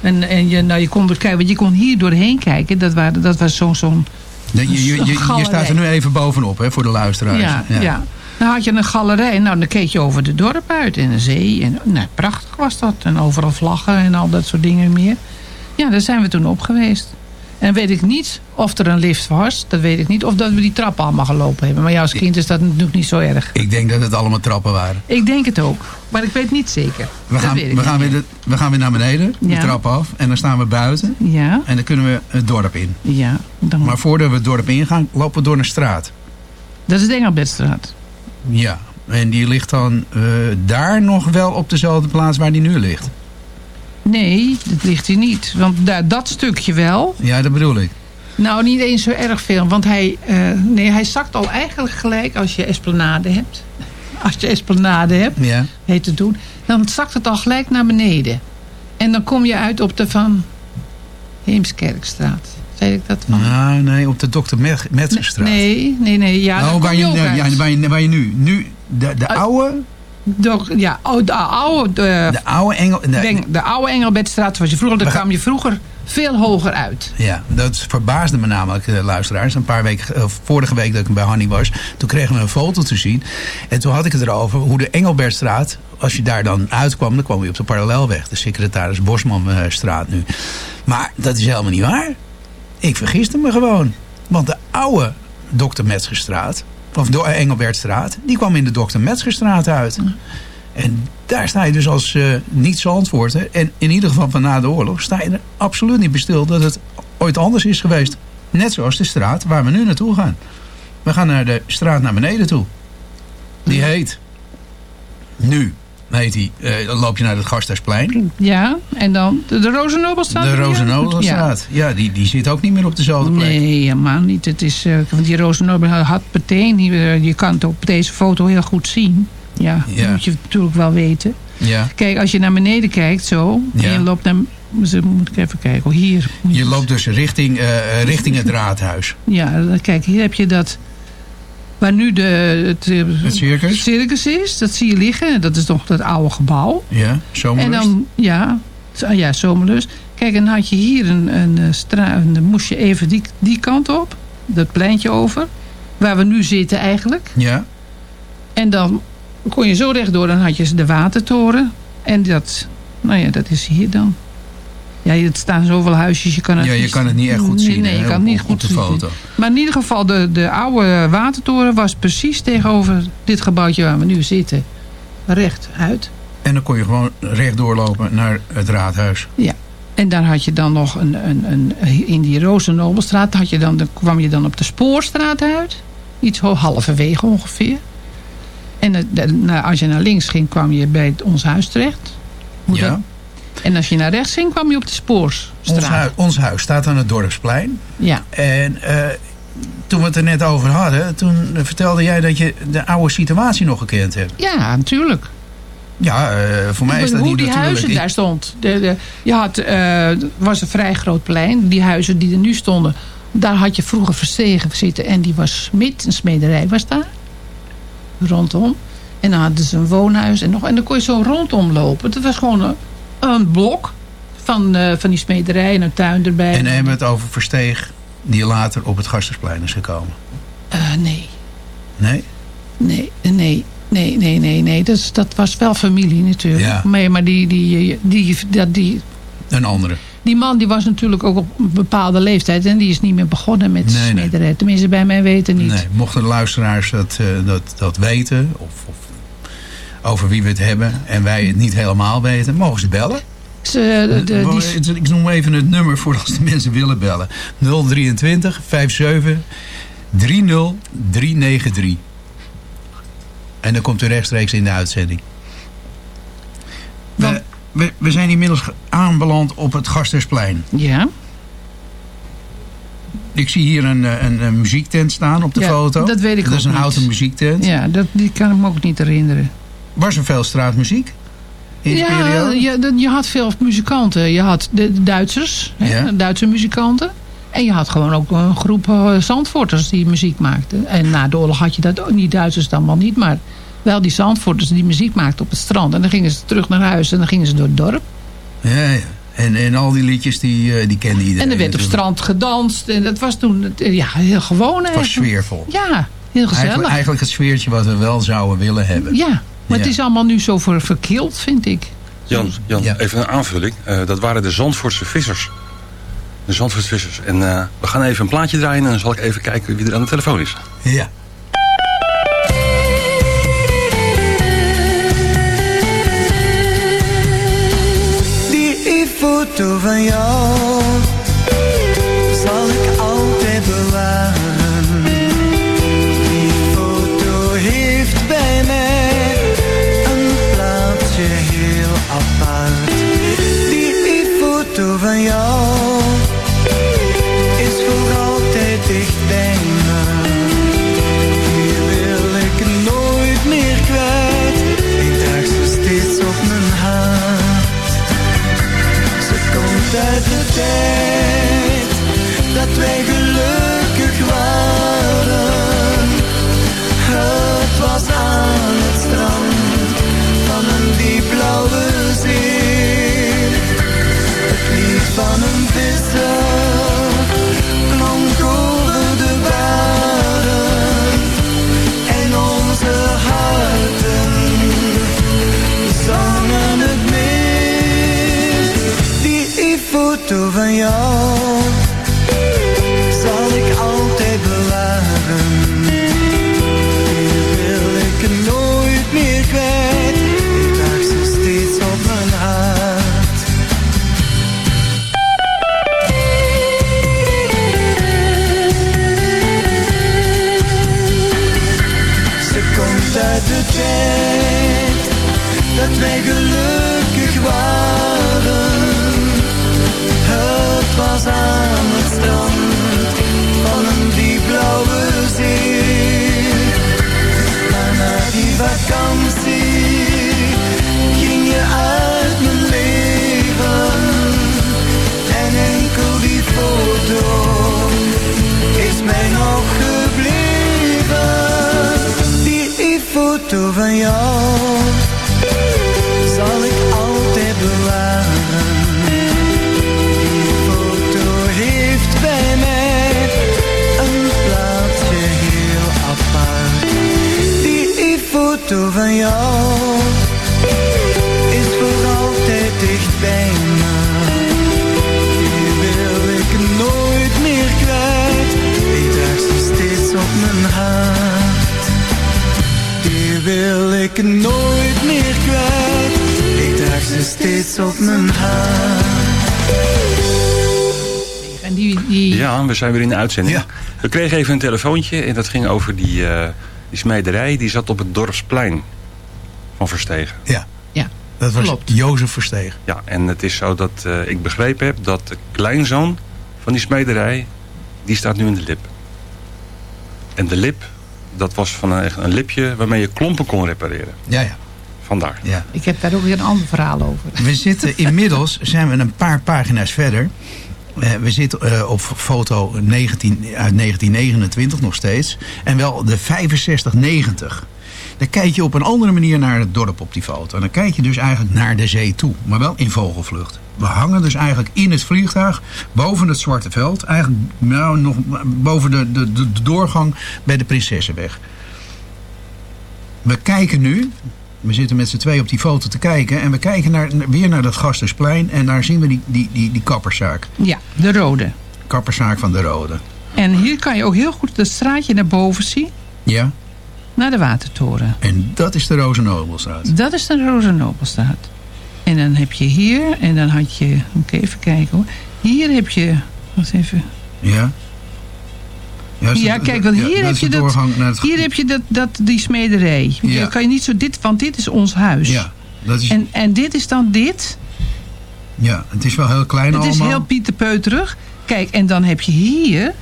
En, en je, nou, je kon er kijken, want je kon hier doorheen kijken. Dat, waren, dat was zo'n zo'n je, je, je, je staat er nu even bovenop, hè, voor de luisteraars. Ja, ja. Dan had je een galerij. Nou, dan keek je over de dorp uit en de zee. En, nou, prachtig was dat. En overal vlaggen en al dat soort dingen meer. Ja, daar zijn we toen op geweest. En weet ik niet of er een lift was. Dat weet ik niet. Of dat we die trappen allemaal gelopen hebben. Maar ja, als kind is dat natuurlijk niet zo erg. Ik denk dat het allemaal trappen waren. Ik denk het ook. Maar ik weet niet zeker. We Dat gaan, we, gaan weer de, we gaan weer naar beneden, de trap af. En dan staan we buiten. Ja, En dan kunnen we het dorp in. ja. Dan, Maar voordat we het dorp ingaan, lopen we door een straat. dat is de Engelbertstraat. Ja. En die ligt dan eh, daar nog wel op dezelfde plaats waar die nu ligt. Nee, dat ligt hier niet. Want daar, dat stukje wel. Ja, dat bedoel ik. Nou, niet eens zo erg veel. Want hij, eh, nee, hij zakt al eigenlijk gelijk als je esplanade hebt. <laughs> Als je esplanade hebt, Ja. heet het toen. Dan zakt het al gelijk naar beneden. En dan kom je uit op de Van Heemskerkstraat. Zei ik dat van? Nou, nee, op de Dr. Met- Metzgerstraat. Nee, nee, nee. Ja, oh, kom waar je ja, waar, je, waar je nu... Nu, de, de oude... Doch, ja, oh, de oude... De, De oude Engel... de- de, de oude Engelbertstraat was je vroeger. Daar kwam je vroeger veel hoger uit. Ja, dat verbaasde me namelijk, de luisteraars. Een paar weken, eh, vorige week dat ik bij Hanny was, toen kregen we een foto te zien. En toen had ik het erover hoe de Engelbertstraat, als je daar dan uitkwam, dan kwam je op de parallelweg. De secretaris Bosmanstraat nu. Maar dat is helemaal niet waar. Ik vergiste me gewoon. Want de oude Dr. Metzgerstraat, of de Engelbertstraat, die kwam in de Dr. Metzgerstraat uit. En daar sta je dus als eh niet Zandvoorter. En in ieder geval van na de oorlog sta je er absoluut niet bij stil dat het ooit anders is geweest. Net zoals de straat waar we nu naartoe gaan. We gaan naar de straat naar beneden toe. Die heet... Nu heet die... eh, dan loop je naar het Gasthuisplein. Ja, en dan de, de Rozenobelstraat. De je? Rozenobelstraat. Ja, die, die zit ook niet meer op dezelfde plek. Nee, helemaal niet. Het is, eh, want die Rozenobel had meteen, die, eh, je kan het op deze foto heel goed zien. Ja, Ja. dat moet je natuurlijk wel weten. Ja. Kijk, als je naar beneden kijkt zo, Ja. en je loopt naar, moet ik even kijken, oh, hier. Je loopt dus richting, richting het raadhuis. Ja, kijk, hier heb je dat, waar nu de, het, eh, Het circus? circus is, dat zie je liggen. Dat is nog dat oude gebouw. Ja, zomerlust. En dan, ja, zo- ja, zomerlust. Kijk, en dan had je hier een, een eh, straat, dan moest je even die, die kant op, dat pleintje over, waar we nu zitten eigenlijk. Ja. En dan kon je zo rechtdoor, dan had je de watertoren. En dat, nou ja, dat is hier dan. Ja, er staan zoveel huisjes, je kan het Ja, je kan het niet echt goed Nee, zien, Nee, hè, je kan op- het niet op goed de zien. foto. Maar in ieder geval, de, de oude watertoren was precies tegenover dit gebouwtje waar we nu zitten. Recht uit. En dan kon je gewoon rechtdoor lopen naar het raadhuis. Ja. En daar had je dan nog een, een, een in die Rozenobelstraat had je dan, dan kwam je dan op de Spoorstraat uit. Iets halverwege ongeveer. En het- de- nou, als je naar links ging, kwam je bij het- ons huis terecht. Hoe Ja. dat- En als je naar rechts ging, kwam je op de Spoorstraat. Ons, hui- ons huis staat aan het dorpsplein. Ja. En eh, toen we het er net over hadden, toen vertelde jij dat je de oude situatie nog gekend hebt. Ja, natuurlijk. Ja, eh, voor mij is dat hoe niet die natuurlijk. huizen Ik- daar stond. De, de, je had, eh, het was een vrij groot plein. Die huizen die er nu stonden, daar had je vroeger Verstegen zitten. En die was smid, een smederij was daar. Rondom. En dan hadden ze een woonhuis. En, nog, en dan kon je zo rondom lopen. Het was gewoon een, een blok van, eh, van die smederij en een tuin erbij. En hebben we het over Versteeg, die later op het Gastersplein is gekomen. Eh, nee, Nee? nee, nee. Nee, nee, nee, nee. Dat, dat was wel familie natuurlijk. Ja. Nee, maar die, die, die, die, die, Een andere. Die man die was natuurlijk ook op een bepaalde leeftijd. En die is niet meer begonnen met Nee, nee. smederij. Tenminste, bij mij weten niet. Nee, mochten de luisteraars dat, eh, dat, dat weten, of, of over wie we het hebben, en wij het niet helemaal weten, mogen ze bellen. Ze, de, de- Wel, die, Ik noem even het nummer voor als de mensen willen bellen. 023 57 30 393. En dan komt u rechtstreeks in de uitzending. We, we, we zijn inmiddels aanbeland op het Gastersplein. Ja. Ik zie hier een, eh, een, een muziektent staan op de Ja, foto. dat weet ik Dat is een niet. houten muziektent. ja, dat, die kan ik me ook niet herinneren. Was er veel straatmuziek in ja, periode? je, je had veel muzikanten. Je had de, Duitsers, Ja. Duitse muzikanten. En je had gewoon ook een groep eh, Zandvoorters die muziek maakten. En na de oorlog had je dat ook niet, Duitsers dan wel niet. Maar wel die Zandvoorters die muziek maakten op het strand. En dan gingen ze terug naar huis en dan gingen ze door het dorp. Ja, ja. En, en al die liedjes die, eh, die kende iedereen. En er werd op strand gedanst. En dat was toen ja, heel gewoon Het was sfeervol. Ja, heel gezellig. Eigenlijk, eigenlijk het sfeertje wat we wel zouden willen hebben. Ja, maar Ja. het is allemaal nu zo ver- verkild, vind ik. Jan, Jan even een aanvulling. Eh, dat waren de Zandvoortse vissers. De Zandvoortse vissers. En eh, we gaan even een plaatje draaien en dan zal ik even kijken wie er aan de telefoon is. Ja. Die foto van jou En die, die, Ja, we zijn weer in de uitzending. We kregen even een telefoontje en dat ging over die, eh, die smederij. Die zat op het dorpsplein van Verstegen. Ja. Ja, Dat was klopt. Jozef Verstegen. Ja, en het is zo dat eh, ik begrepen heb dat de kleinzoon van die smederij, die staat nu in de lip. En de lip, dat was van een, een lipje waarmee je klompen kon repareren. Ja, ja. Vandaar. Ja. Ik heb daar ook weer een ander verhaal over. We zitten <laughs> inmiddels, zijn we een paar pagina's verder. Eh, we zitten eh, op foto 19, uit 1929 nog steeds. En wel de 6590. Dan kijk je op een andere manier naar het dorp op die foto. En dan kijk je dus eigenlijk naar de zee toe. Maar wel in vogelvlucht. We hangen dus eigenlijk in het vliegtuig boven het Zwarte Veld. Eigenlijk nou, nog boven de, de, de de doorgang bij de Prinsessenweg. We kijken nu, we zitten met z'n twee op die foto te kijken. En we kijken naar, weer naar dat Gastersplein. En daar zien we die, die, die, die kapperszaak. Ja, de rode. Kapperszaak van de Rode. En hier kan je ook heel goed het straatje naar boven zien. Ja. Naar de Watertoren. En dat is de Rozenobelstraat. Dat is de Rozenobelstraat. En dan heb je hier, en dan had je, moet ik even kijken hoor. Hier heb je, wacht even. Ja. Ja, Ja, kijk, want ja, hier heb je dat, het- hier heb je dat, dat, die smederij. Ja. Kan je niet zo dit, want dit is ons huis. Ja, dat is, En, en dit is dan dit. ja, het is wel heel klein Het is allemaal. heel pieterpeuterig. Kijk, en dan heb je hier,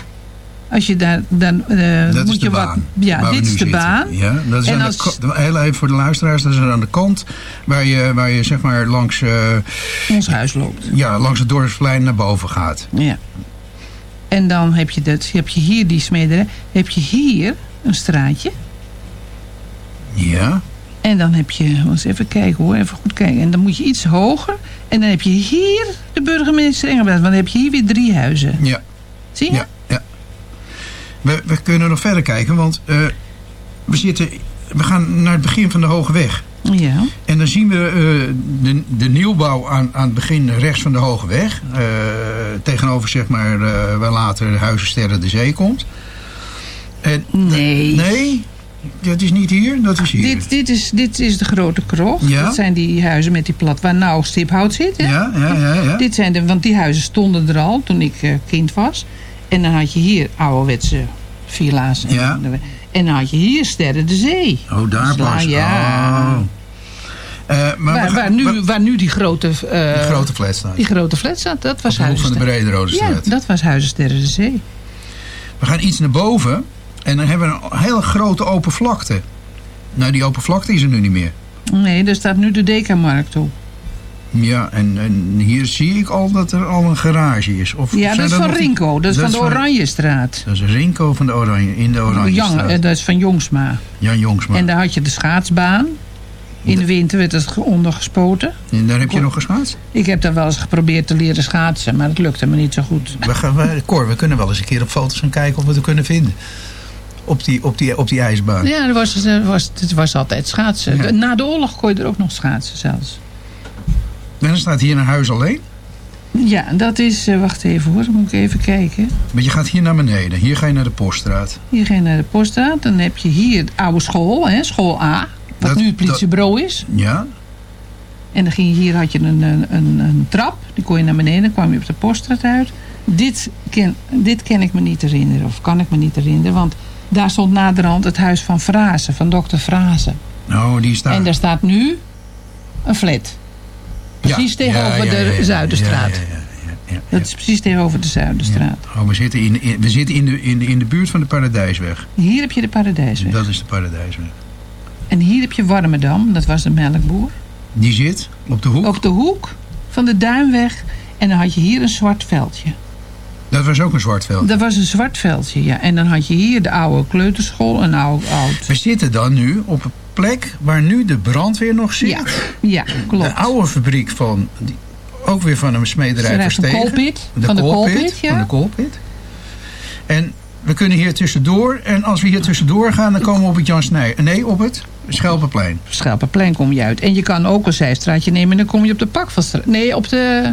als je daar, dan eh, dat moet is de je wat. baan. Ja, waar we dit is de zitten. baan. Ja, dat is En aan als- de heel even voor de luisteraars, dat is aan de kant waar je, waar je zeg maar langs, eh, Ons huis loopt. ja, langs het dorpsplein naar boven gaat. Ja. En dan heb je, dat, heb je hier die smederij. heb je hier een straatje. Ja. En dan heb je, eens even kijken hoor, even goed kijken. En dan moet je iets hoger. En dan heb je hier de burgemeester Engelbert. Want dan heb je hier weer drie huizen. Ja. Zie je? Ja, ja. We, we kunnen nog verder kijken, want eh, we, zitten, we gaan naar het begin van de Hoge Weg. Ja. En dan zien we eh, de, de nieuwbouw aan, aan het begin rechts van de Hoge Weg. eh, tegenover zeg maar eh, waar later de Huizen Sterren de Zee komt. En, nee. Nee? Dat is niet hier, dat is hier. Dit, dit, is, dit is de grote krocht. Ja. Dat zijn die huizen met die plat waar nou stiphout zit. Hè? Ja, ja, ja, ja. Dit zijn de, want die huizen stonden er al toen ik kind was. En dan had je hier ouderwetse villa's. En, Ja. en dan had je hier Sterren de Zee. Oh, daar Sla- pas. Ja. Oh. Eh, maar Waar, gaan- waar, nu, waar nu die grote... eh, die grote flat staat. Die grote flat staat, dat was hoek van de Huizen- Brederode straat. Ja, dat was Huizen Sterren de Zee. We gaan iets naar boven en dan hebben we een hele grote open vlakte. Nou, die open vlakte is er nu niet meer. Nee, daar staat nu de Dekamarkt op. Ja, en, en hier zie ik al dat er al een garage is. Of Ja, dat is van Rinko. Dat is van de Oranjestraat. Dat is Rinko van de Oranje, in de Oranje Jan, eh, dat is van Jongsma. Jan Jongsma. En daar had je de schaatsbaan. In de winter werd het ge- ondergespoten. En daar heb je nog geschaatst? Ik heb daar wel eens geprobeerd te leren schaatsen, maar dat lukte me niet zo goed. We gaan, we, Cor, we kunnen wel eens een keer op foto's gaan kijken of we het kunnen vinden. Op die, op die, op die ijsbaan. Ja, er was, was, het was altijd schaatsen. Ja. Na de oorlog kon je er ook nog schaatsen zelfs. En dan staat hier een huis alleen. Ja, dat is... eh, wacht even hoor, dan moet ik even kijken. Maar je gaat hier naar beneden. Hier ga je naar de poststraat. Hier ga je naar de poststraat. Dan heb je hier de oude school, hè, school A. Wat Dat- nu het politiebureau is. Ja. En dan ging je, hier had je een, een, een, een trap. Die kon je naar beneden. Dan kwam je op de poststraat uit. Dit ken, dit ken ik me niet herinneren. Of kan ik me niet herinneren. Want daar stond naderhand het huis van Frazen. Van dokter Frazen. Nou, die staat... En daar staat nu een flat. Precies tegenover de. Zuiderstraat. Ja, ja, ja, Dat is precies tegenover de Zuiderstraat. Oh, we zitten, in, in- we zitten in, de, in, de, in de buurt van de Paradijsweg. Hier heb je de Paradijsweg. Dat is de Paradijsweg. En hier heb je Warmerdam. Dat was de melkboer. Die zit op de hoek. Op de hoek van de Duinweg. En dan had je hier een zwart veldje. Dat was ook een zwart veld. Dat was een zwart veldje, ja. En dan had je hier de oude kleuterschool, een oude oud. We zitten dan nu op plek waar nu de brandweer nog zit. Ja, ja klopt. De oude fabriek van, ook weer van een smederij Verstegen. koolpit. Van de koolpit, ja. Van de koolpit. En we kunnen hier tussendoor. En als we hier tussendoor gaan, dan komen we op het Jan Snij. Nee, op het Schelpenplein. Schelpenplein kom je uit. En je kan ook een zijstraatje nemen en dan kom je op de Pakvalstraat. Nee, op de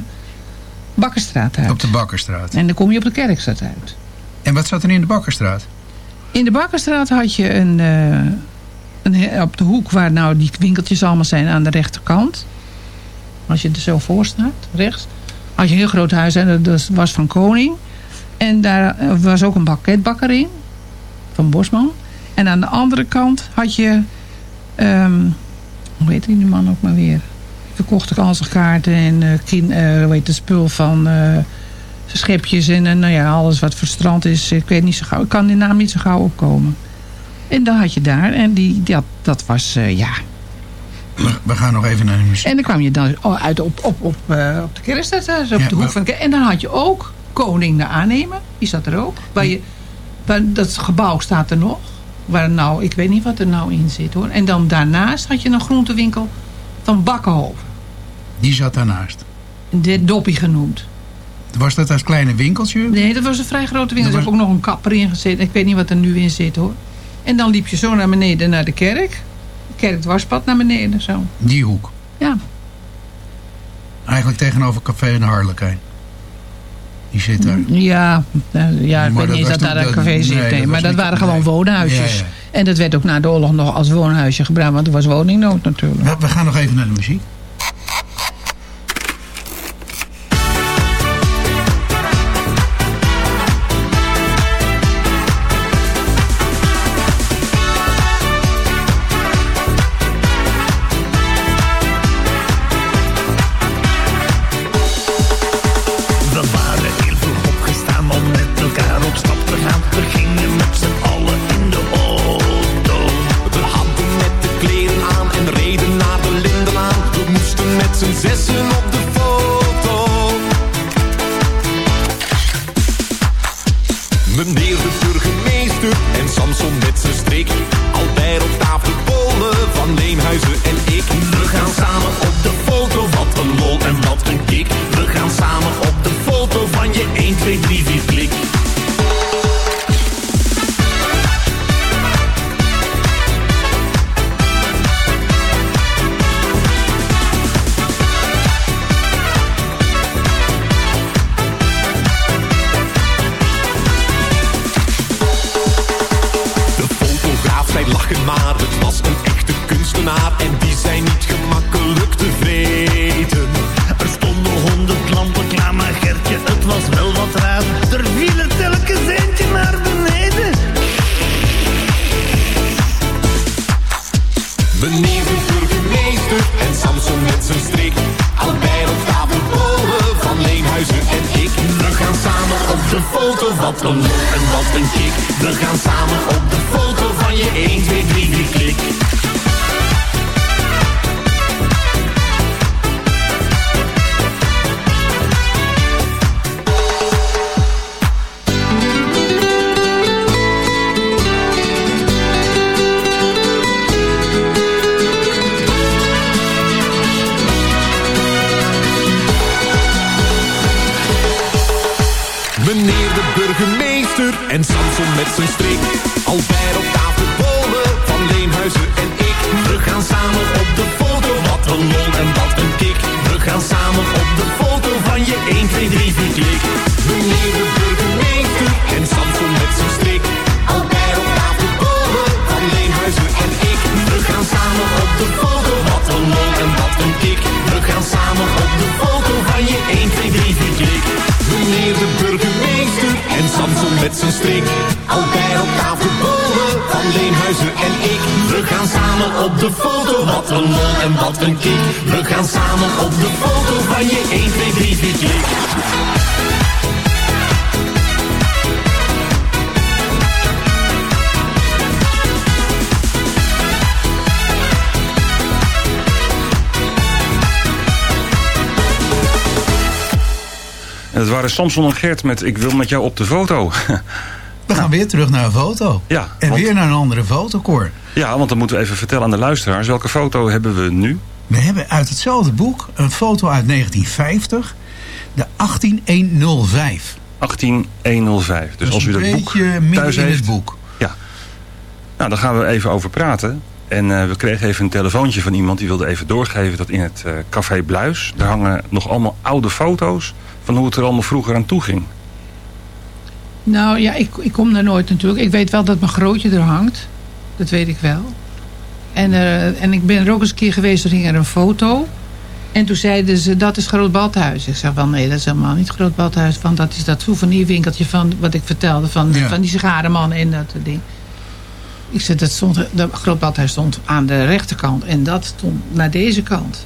Bakkerstraat uit. Op de Bakkerstraat. En dan kom je op de Kerkstraat uit. En wat zat er in de Bakkerstraat? In de Bakkerstraat had je een, eh, op de hoek waar nou die winkeltjes allemaal zijn aan de rechterkant. Als je er zo voor staat, rechts. Had je een heel groot huis en dat was van Koning. En daar eh, was ook een bakketbakker in. Van Bosman. En aan de andere kant had je... ehm, hoe heet die man ook maar weer? Verkochte kansenkaarten en eh kin, eh, hoe heet het spul van... schepjes en, nou ja, alles wat voor strand is. Ik weet niet zo gauw. Ik kan die naam niet zo gauw opkomen. En dan had je daar. En die, dat, dat was, eh, ja... We, we gaan nog even naar de muziek. En dan kwam je dan oh, uit op, op, op, eh, op de zo op Ja, de hoek van de. En dan had je ook Koning de Aannemer. Die zat er ook. Waar je, waar, dat gebouw staat er nog. Waar nou, ik weet niet wat er nou in zit hoor. En dan daarnaast had je een groentewinkel van Bakkenhoven. Die zat daarnaast. De Doppie genoemd. Was dat als kleine winkeltje? Nee, dat was een vrij grote winkel. Er is ook nog een kapper in gezeten. Ik weet niet wat er nu in zit hoor. En dan liep je zo naar beneden naar de kerk. Kerkdwarspad naar beneden zo. Die hoek. Ja. Eigenlijk tegenover Café de Harlekijn. Die zit daar. Ja, ja ik Maar weet niet dat daar een café zit. nee, maar dat waren gewoon nee. woonhuisjes. Ja, ja. En dat werd ook na de oorlog nog als woonhuisje gebruikt. Want er was woningnood natuurlijk. We gaan nog even naar de muziek. Samson en Gert met Ik wil met jou op de foto. <laughs> We gaan weer terug naar een foto. Ja, En want- weer naar een andere fotocor. Ja, want dan moeten we even vertellen aan de luisteraars. Welke foto hebben we nu? We hebben uit hetzelfde boek een foto uit 1950. De 18105. 18105. Dus als u dat boek thuis in het heeft... boek. Ja. Nou, daar gaan we even over praten. En eh, we kregen even een telefoontje van iemand die wilde even doorgeven dat in het eh, Café Bluis... daar hangen nog allemaal oude foto's van hoe het er allemaal vroeger aan toe ging. Nou ja, ik, ik kom daar nooit natuurlijk. Ik weet wel dat mijn grootje er hangt. Dat weet ik wel. En, eh, en ik ben er ook eens een keer geweest, er hing er een foto. En toen zeiden ze, dat is Groot Badhuis. Ik zeg wel, nee, dat is helemaal niet Groot Badhuis. Want dat is dat souvenirwinkeltje van wat ik vertelde. Van, Ja. van die sigarenman en dat ding. Ik zeg, dat stond, de Groot Badhuis stond aan de rechterkant. En dat stond naar deze kant.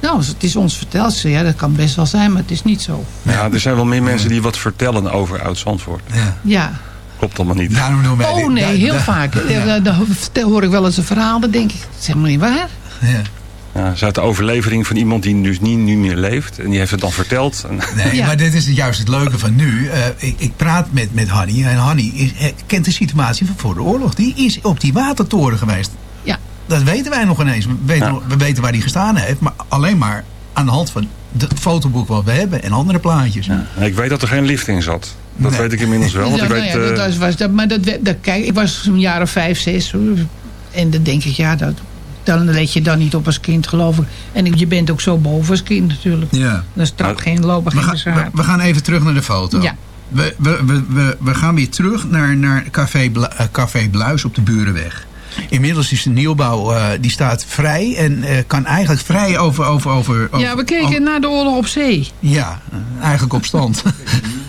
Nou, het is ons verteld. Ze, ja, dat kan best wel zijn, maar het is niet zo. Ja, er zijn wel meer mensen die wat vertellen over Oud-Zandvoort. Ja. Klopt allemaal niet. Daarom noemen Oh nee, heel vaak. <laughs> Ja. Dan, dan hoor ik wel eens een verhaal, dan denk ik, zeg maar niet waar. Ja. Ja, is uit de overlevering van iemand die dus niet, niet meer leeft. En die heeft het dan verteld. Nee, maar dit is juist het leuke van nu. Eh, ik, ik praat met, met Hanny. En Hanny is, eh, kent de situatie van voor de oorlog. Die is op die watertoren geweest. Ja. Dat weten wij nog ineens. We weten, we weten waar die gestaan heeft. Maar alleen maar aan de hand van het fotoboek wat we hebben. En andere plaatjes. Ik weet dat er geen lift in zat. Dat weet ik inmiddels wel. Want Ja, ik nou weet, ja, dat eh, was, was dat, maar dat, dat, kijk, ik was een jaar of vijf, zes. En dan denk ik, ja, dat, dan let je dan niet op als kind, geloof ik. En je bent ook zo boven als kind natuurlijk. Ja. Dat is toch geen lopen, We geen gaan, we, we gaan even terug naar de foto. Ja. We, we, we, we, we gaan weer terug naar, naar Café, Bla- eh, Café Bluis op de Burenweg. Inmiddels is de nieuwbouw eh, die staat vrij en eh, kan eigenlijk vrij over... over, over, over Ja, we keken over- naar de oorlog op zee. ja, eigenlijk op stand. <laughs>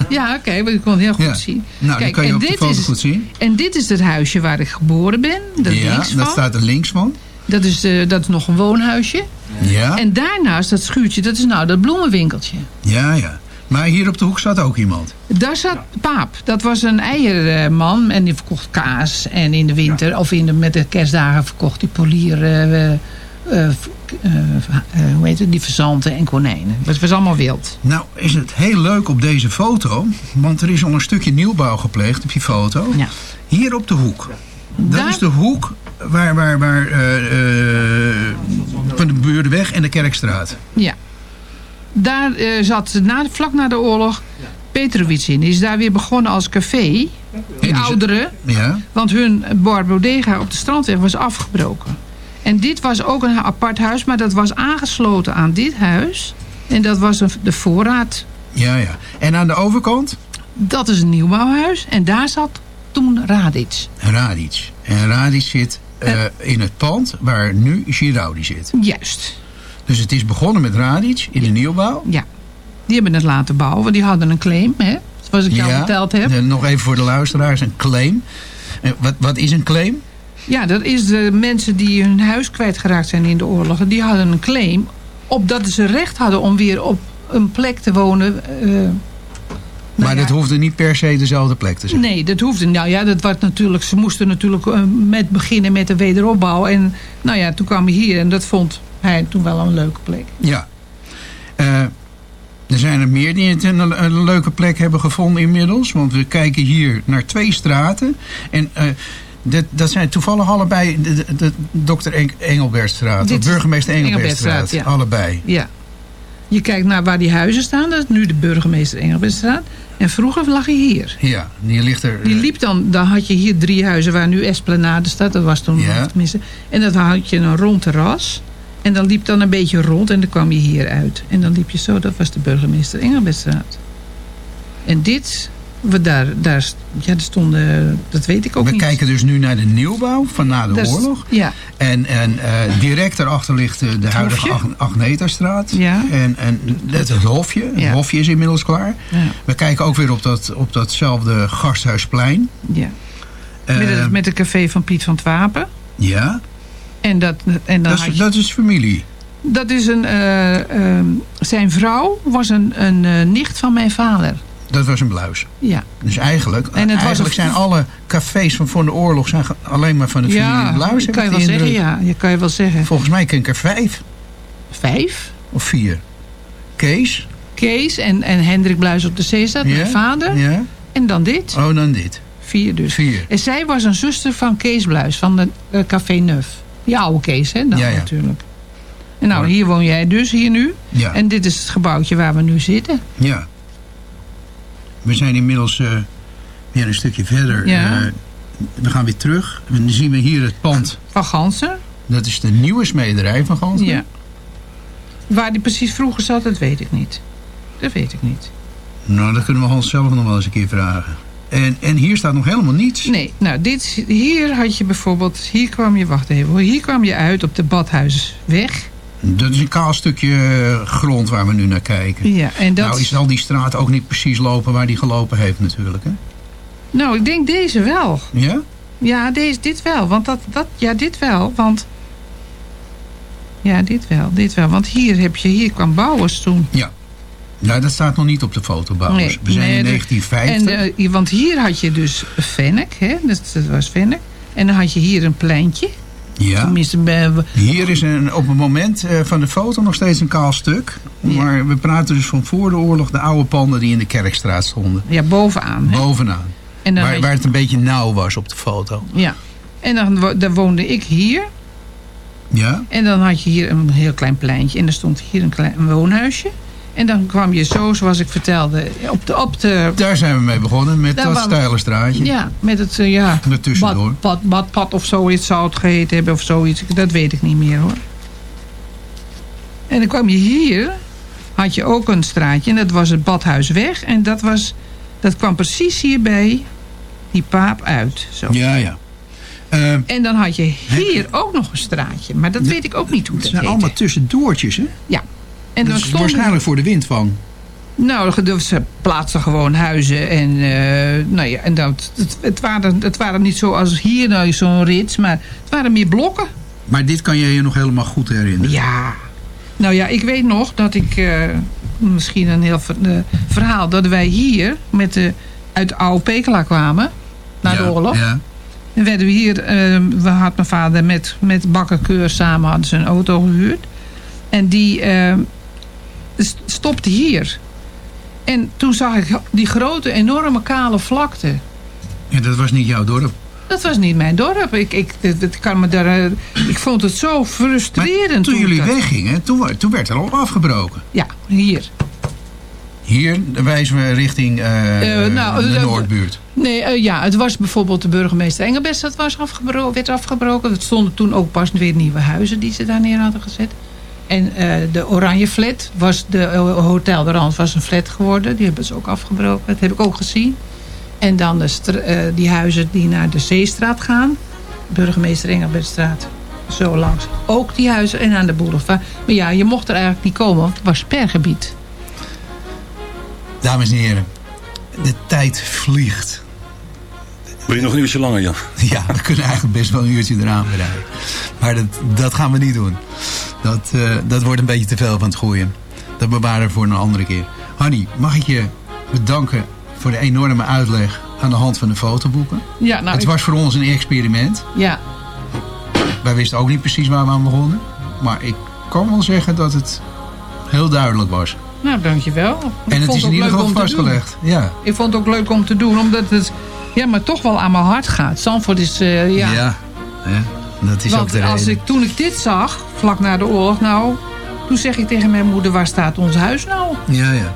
Ja, oké, maar ik kon het heel goed Ja. zien. Nou, die kan je op de foto goed zien. En dit is het huisje waar ik geboren ben. Dat ja, links dat staat er links van. Dat is, eh, dat is nog een woonhuisje. Ja, En daarnaast dat schuurtje, dat is nou dat bloemenwinkeltje. ja, ja. Maar hier op de hoek staat ook iemand. Daar zat Paap. Dat was een eierman. En die verkocht kaas. En in de winter, of in de, met de kerstdagen, verkocht hij polier. eh, eh, hoe heet het? Die verzanten en konijnen. Het was allemaal wild. Nou is het heel leuk op deze foto. Want er is al een stukje nieuwbouw gepleegd op die foto. Ja. Hier op de hoek. Dat Daar- is de hoek waar, waar, waar, eh, eh, van de Buurdenweg en de Kerkstraat. Ja. Daar eh, zat na, vlak na de oorlog Petrovic in. Die is daar weer begonnen als café. Die ouderen. Ja. Want hun bar Bodega op de Strandweg was afgebroken. En dit was ook een apart huis, maar dat was aangesloten aan dit huis. En dat was de voorraad. Ja, ja. En aan de overkant? Dat is een nieuwbouwhuis. En daar zat toen Radic. Radic. En Radic zit eh, in het pand waar nu Giraudi zit. Juist. Dus het is begonnen met Radic in de nieuwbouw. Ja. Die hebben het laten bouwen. want Die hadden een claim, hè? Zoals ik jou verteld heb. de- nog even voor de luisteraars, een claim. Eh, Wat, wat is een claim? Ja, dat is de mensen die hun huis kwijtgeraakt zijn in de oorlogen. Die hadden een claim op dat ze recht hadden om weer op een plek te wonen. eh, maar dat hoefde niet per se dezelfde plek te zijn. nee, dat hoefde. Nou ja, dat was natuurlijk, ze moesten natuurlijk eh, met beginnen met de wederopbouw. En nou ja, toen kwam hij hier en dat vond hij toen wel een leuke plek. Ja. Eh, er zijn er meer die het een, een leuke plek hebben gevonden inmiddels. Want we kijken hier naar twee straten. En eh, dat, dat zijn toevallig allebei de, de, de. Eng- Engelbertstraat. Dit Of burgemeester Engelbertstraat. Engelbertstraat, ja. Allebei. Ja. Je kijkt naar waar die huizen staan. Dat is nu de burgemeester Engelbertstraat. En vroeger lag hij hier. Ja, die ligt er... Die liep dan, dan had je hier drie huizen waar nu Esplanade staat. Dat was toen Ja. tenminste. En dan had je een rond terras. En dan liep dan een beetje rond en dan kwam je hier uit. En dan liep je zo, dat was de burgemeester Engelbertstraat. En dit, we daar, daar, ja, stonden, dat weet ik ook We niet. kijken dus nu naar de nieuwbouw van na de Dat is- oorlog. Ja, En, en eh, direct daarachter ligt eh, de huidige. Ag- Agnetastraat. Ja. En, en het, het hofje. Het Ja. hofje is inmiddels klaar. ja, We kijken ook weer op, dat, op datzelfde gasthuisplein. ja. Eh, Met, het, met de café van Piet van het Wapen. ja, En, dat, en dan dat is, je- dat is familie. dat is een, eh, ehm, zijn vrouw was een, een eh, nicht van mijn vader. Dat was een bluis. Ja. Dus eigenlijk, En het eigenlijk zijn alle cafés van voor de oorlog zijn alleen maar van familie Ja, Bluis. heb kan je wel zeggen, ja. Je kan je wel zeggen. Volgens mij ken ik er vijf Vijf? of vier. Kees. Kees en, en Hendrik Bluis op de Zeestad, Ja, mijn vader. Ja. En dan dit. Oh, dan dit. Vier dus. Vier. En zij was een zuster van Kees Bluis, van de eh, Café Neuf. Die oude Kees, hè? Dan Ja, ja. natuurlijk. En nou, hier woon jij dus, hier nu. Ja. En dit is het gebouwtje waar we nu zitten. Ja. We zijn inmiddels eh, weer een stukje verder. Ja. Eh, we gaan weer terug. En dan zien we hier het pand. Van Gansen. Dat is de nieuwe smederij van Gansen. Ja. Waar die precies vroeger zat, dat weet ik niet. Dat weet ik niet. Nou, dat kunnen we Hans zelf nog wel eens een keer vragen. En, en hier staat nog helemaal niets. Nee, nou, dit, hier had je bijvoorbeeld... Hier kwam je, wacht even hoor. Hier kwam je uit op de Badhuisweg. Dat is een kaal stukje eh, grond waar we nu naar kijken. Ja, en dat... Nou, zal die straat ook niet precies lopen waar die gelopen heeft natuurlijk, hè? Nou, ik denk deze wel. Ja? Ja, deze, dit wel. Want dat, dat, ja, dit wel. Want. Ja, dit wel, dit wel. Want hier heb je, hier kwam Bouwers toen. Ja. Nou, dat staat nog niet op de foto, Bouwers. Nee, we zijn nee, in de- 1950. En, eh, want hier had je dus Fennec, hè? Dat, dat was Fennec. En dan had je hier een pleintje. Ja. Hier is een, op het moment eh, van de foto nog steeds een kaal stuk. Maar we praten dus van voor de oorlog de oude panden die in de Kerkstraat stonden. ja, bovenaan. hè. Bovenaan. En dan Waar, waar het een beetje nauw was op de foto. Ja. En dan, dan woonde ik hier. Ja? En dan had je hier een heel klein pleintje. En er stond hier een klein een woonhuisje. En dan kwam je zo, zoals ik vertelde, op de... Op de Daar zijn we mee begonnen met dat steile straatje. ja, met het eh, ja, Ertussendoor. bad, bad, badpad of zoiets zou het geheten hebben of zoiets. Dat weet ik niet meer hoor. En dan kwam je hier, had je ook een straatje. En dat was het Badhuisweg. En dat, was, dat kwam precies hierbij die paap uit. Zo. Ja, ja. Eh, En dan had je hier ook nog een straatje. Maar dat weet ik ook niet hoe het dat zijn heette. allemaal tussendoortjes, hè? Ja. En dat is waarschijnlijk voor de windvang. Nou, dus ze plaatsten gewoon huizen. En, eh, nou ja, en dat, het, het, waren, het waren niet zoals hier nou zo'n rits. Maar het waren meer blokken. Maar dit kan je je nog helemaal goed herinneren. Ja. Nou ja, ik weet nog dat ik... eh, misschien een heel ver- eh, verhaal. Dat wij hier met de, uit de oude Pekela kwamen. Na de oorlog. Ja. En werden we hier, eh, we had mijn vader met, met Bakkerkeur samen hadden ze een auto gehuurd. En die eh, st- stopte hier. En toen zag ik die grote, enorme kale vlakte. ja, dat was niet jouw dorp. Dat was niet mijn dorp. Ik, ik, het kan me daar, eh, ik vond het zo frustrerend. Toen hoe jullie dat- weggingen, toen, toen werd er al afgebroken. Ja, hier. Hier wijzen we richting eh, Eh, nou, de Noordbuurt. Nee, ja, het was bijvoorbeeld de burgemeester Engelbest. Dat was afgebro werd afgebroken. Er stonden toen ook pas weer nieuwe huizen die ze daar neer hadden gezet. En eh, de Oranje Flat was de eh, Hotel de Rand was een flat geworden. Die hebben ze ook afgebroken. Dat heb ik ook gezien. En dan de eh, die huizen die naar de Zeestraat gaan. Burgemeester Engelbertstraat. Zo langs. Ook die huizen en aan de boulevard. Maar ja, je mocht er eigenlijk niet komen, want het was spergebied. Dames en heren, de tijd vliegt. Wil je nog een uurtje langer, Jan? <laughs> Ja, we kunnen eigenlijk best wel een uurtje eraan bereiden. Maar dat, dat gaan we niet doen. Dat, eh, dat wordt een beetje te veel van het groeien. Dat bewaren we voor een andere keer. Hanny, mag ik je bedanken voor de enorme uitleg aan de hand van de fotoboeken. Ja, nou, het ik- was voor ons een experiment. Ja, Wij wisten ook niet precies waar we aan begonnen. Maar ik kan wel zeggen dat het heel duidelijk was. nou dankjewel. Ik En het is ook in ieder leuk geval om te vastgelegd. Ja. Ik vond het ook leuk om te doen, omdat het ja, maar toch wel aan mijn hart gaat. Zandvoort is, eh, ja. Ja. ja. Dat is ook Want de als reden. ik, toen ik dit zag, vlak na de oorlog, nou... Toen zeg ik tegen mijn moeder, waar staat ons huis nou? Ja, ja.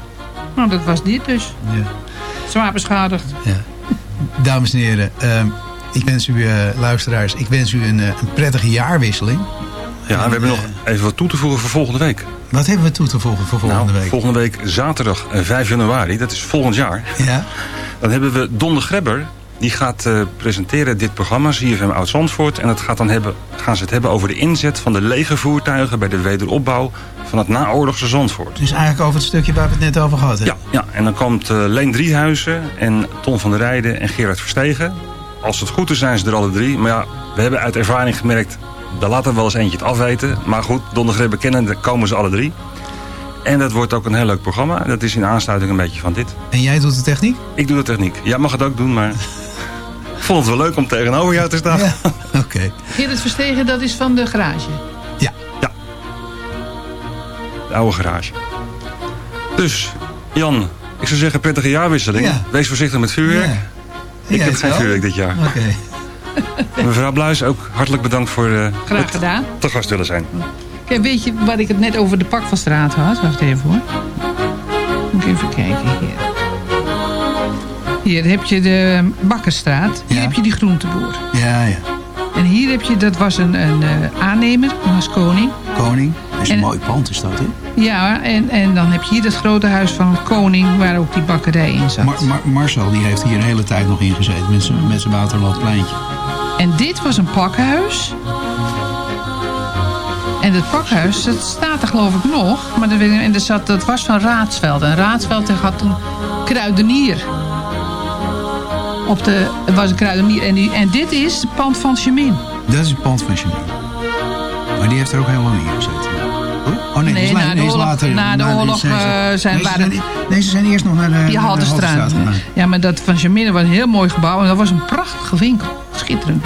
Nou, dat was dit dus. ja. Zwaar beschadigd. Dames en heren, ehm, ik wens u, eh, luisteraars, ik wens u een, eh, een prettige jaarwisseling. Ja, we hebben nog even wat toe te voegen voor volgende week. Wat hebben we toe te voegen voor volgende Nou, week? Volgende week zaterdag eh, 5 januari, dat is volgend jaar. Ja. <laughs> Dan hebben we Don de Grebber. Die gaat eh, presenteren dit programma, ZFM Oud-Zandvoort. En dat gaat dan hebben, gaan ze het hebben over de inzet van de legervoertuigen... bij de wederopbouw van het naoorlogse Zandvoort. Dus eigenlijk over het stukje waar we het net over gehad hebben. Ja, en dan komt eh, Leen Driehuizen en Ton van der Rijden en Gerard Verstegen. Als het goed is zijn ze er alle drie. Maar ja, we hebben uit ervaring gemerkt... daar laat er wel eens eentje het afweten. Maar goed, Don de Grebber kennen, komen ze alle drie. En dat wordt ook een heel leuk programma. Dat is in aansluiting een beetje van dit. En jij doet de techniek? Ik doe de techniek. Jij mag het ook doen, maar... <laughs> Ik vond het wel leuk om tegenover jou te staan. <laughs> Oké. Gerrit Verstegen, dat is van de garage. De oude garage. Dus, Jan, ik zou zeggen prettige jaarwisseling. Ja. Wees voorzichtig met vuurwerk. Ja. Ik Jij heb het geen wel? vuurwerk dit jaar. Oké. <laughs> Mevrouw Bluis, ook hartelijk bedankt voor eh, Graag gedaan. te gast willen zijn. Kijk, weet je wat ik het net over de pak van straat had? Wacht even hoor. Moet ik even kijken hier. Hier heb je de Bakkerstraat. Hier heb je die groenteboer. Ja, ja. En hier heb je, dat was een, een eh, aannemer, was koning. Koning. Dat is een En- mooi pand is dat, hè? Ja, en, en dan heb je hier het grote huis van een koning waar ook die bakkerij in zat. Mar- Mar- Marcel die heeft hier een hele tijd nog ingezeten met zijn, met zijn Waterlandpleintje. En dit was een pakhuis. En het pakhuis, dat staat er geloof ik nog. Maar dat, en er zat, dat was van Raadsveld. En Raadsveld had een kruidenier. Op de, het was een kruidenier. En, die, en dit is het pand van Chemin. Dat is het pand van Janine. Maar die heeft er ook heel lang in gezeten. Oh nee, Nee, is na de oorlog- later. na de oorlog, zijn ze- zijn- nee, ze waren- zijn- Nee, ze zijn eerst nog naar de, Die naar de gegaan. Ja, maar dat van Chemin was een heel mooi gebouw. En dat was een prachtige winkel. Schitterend.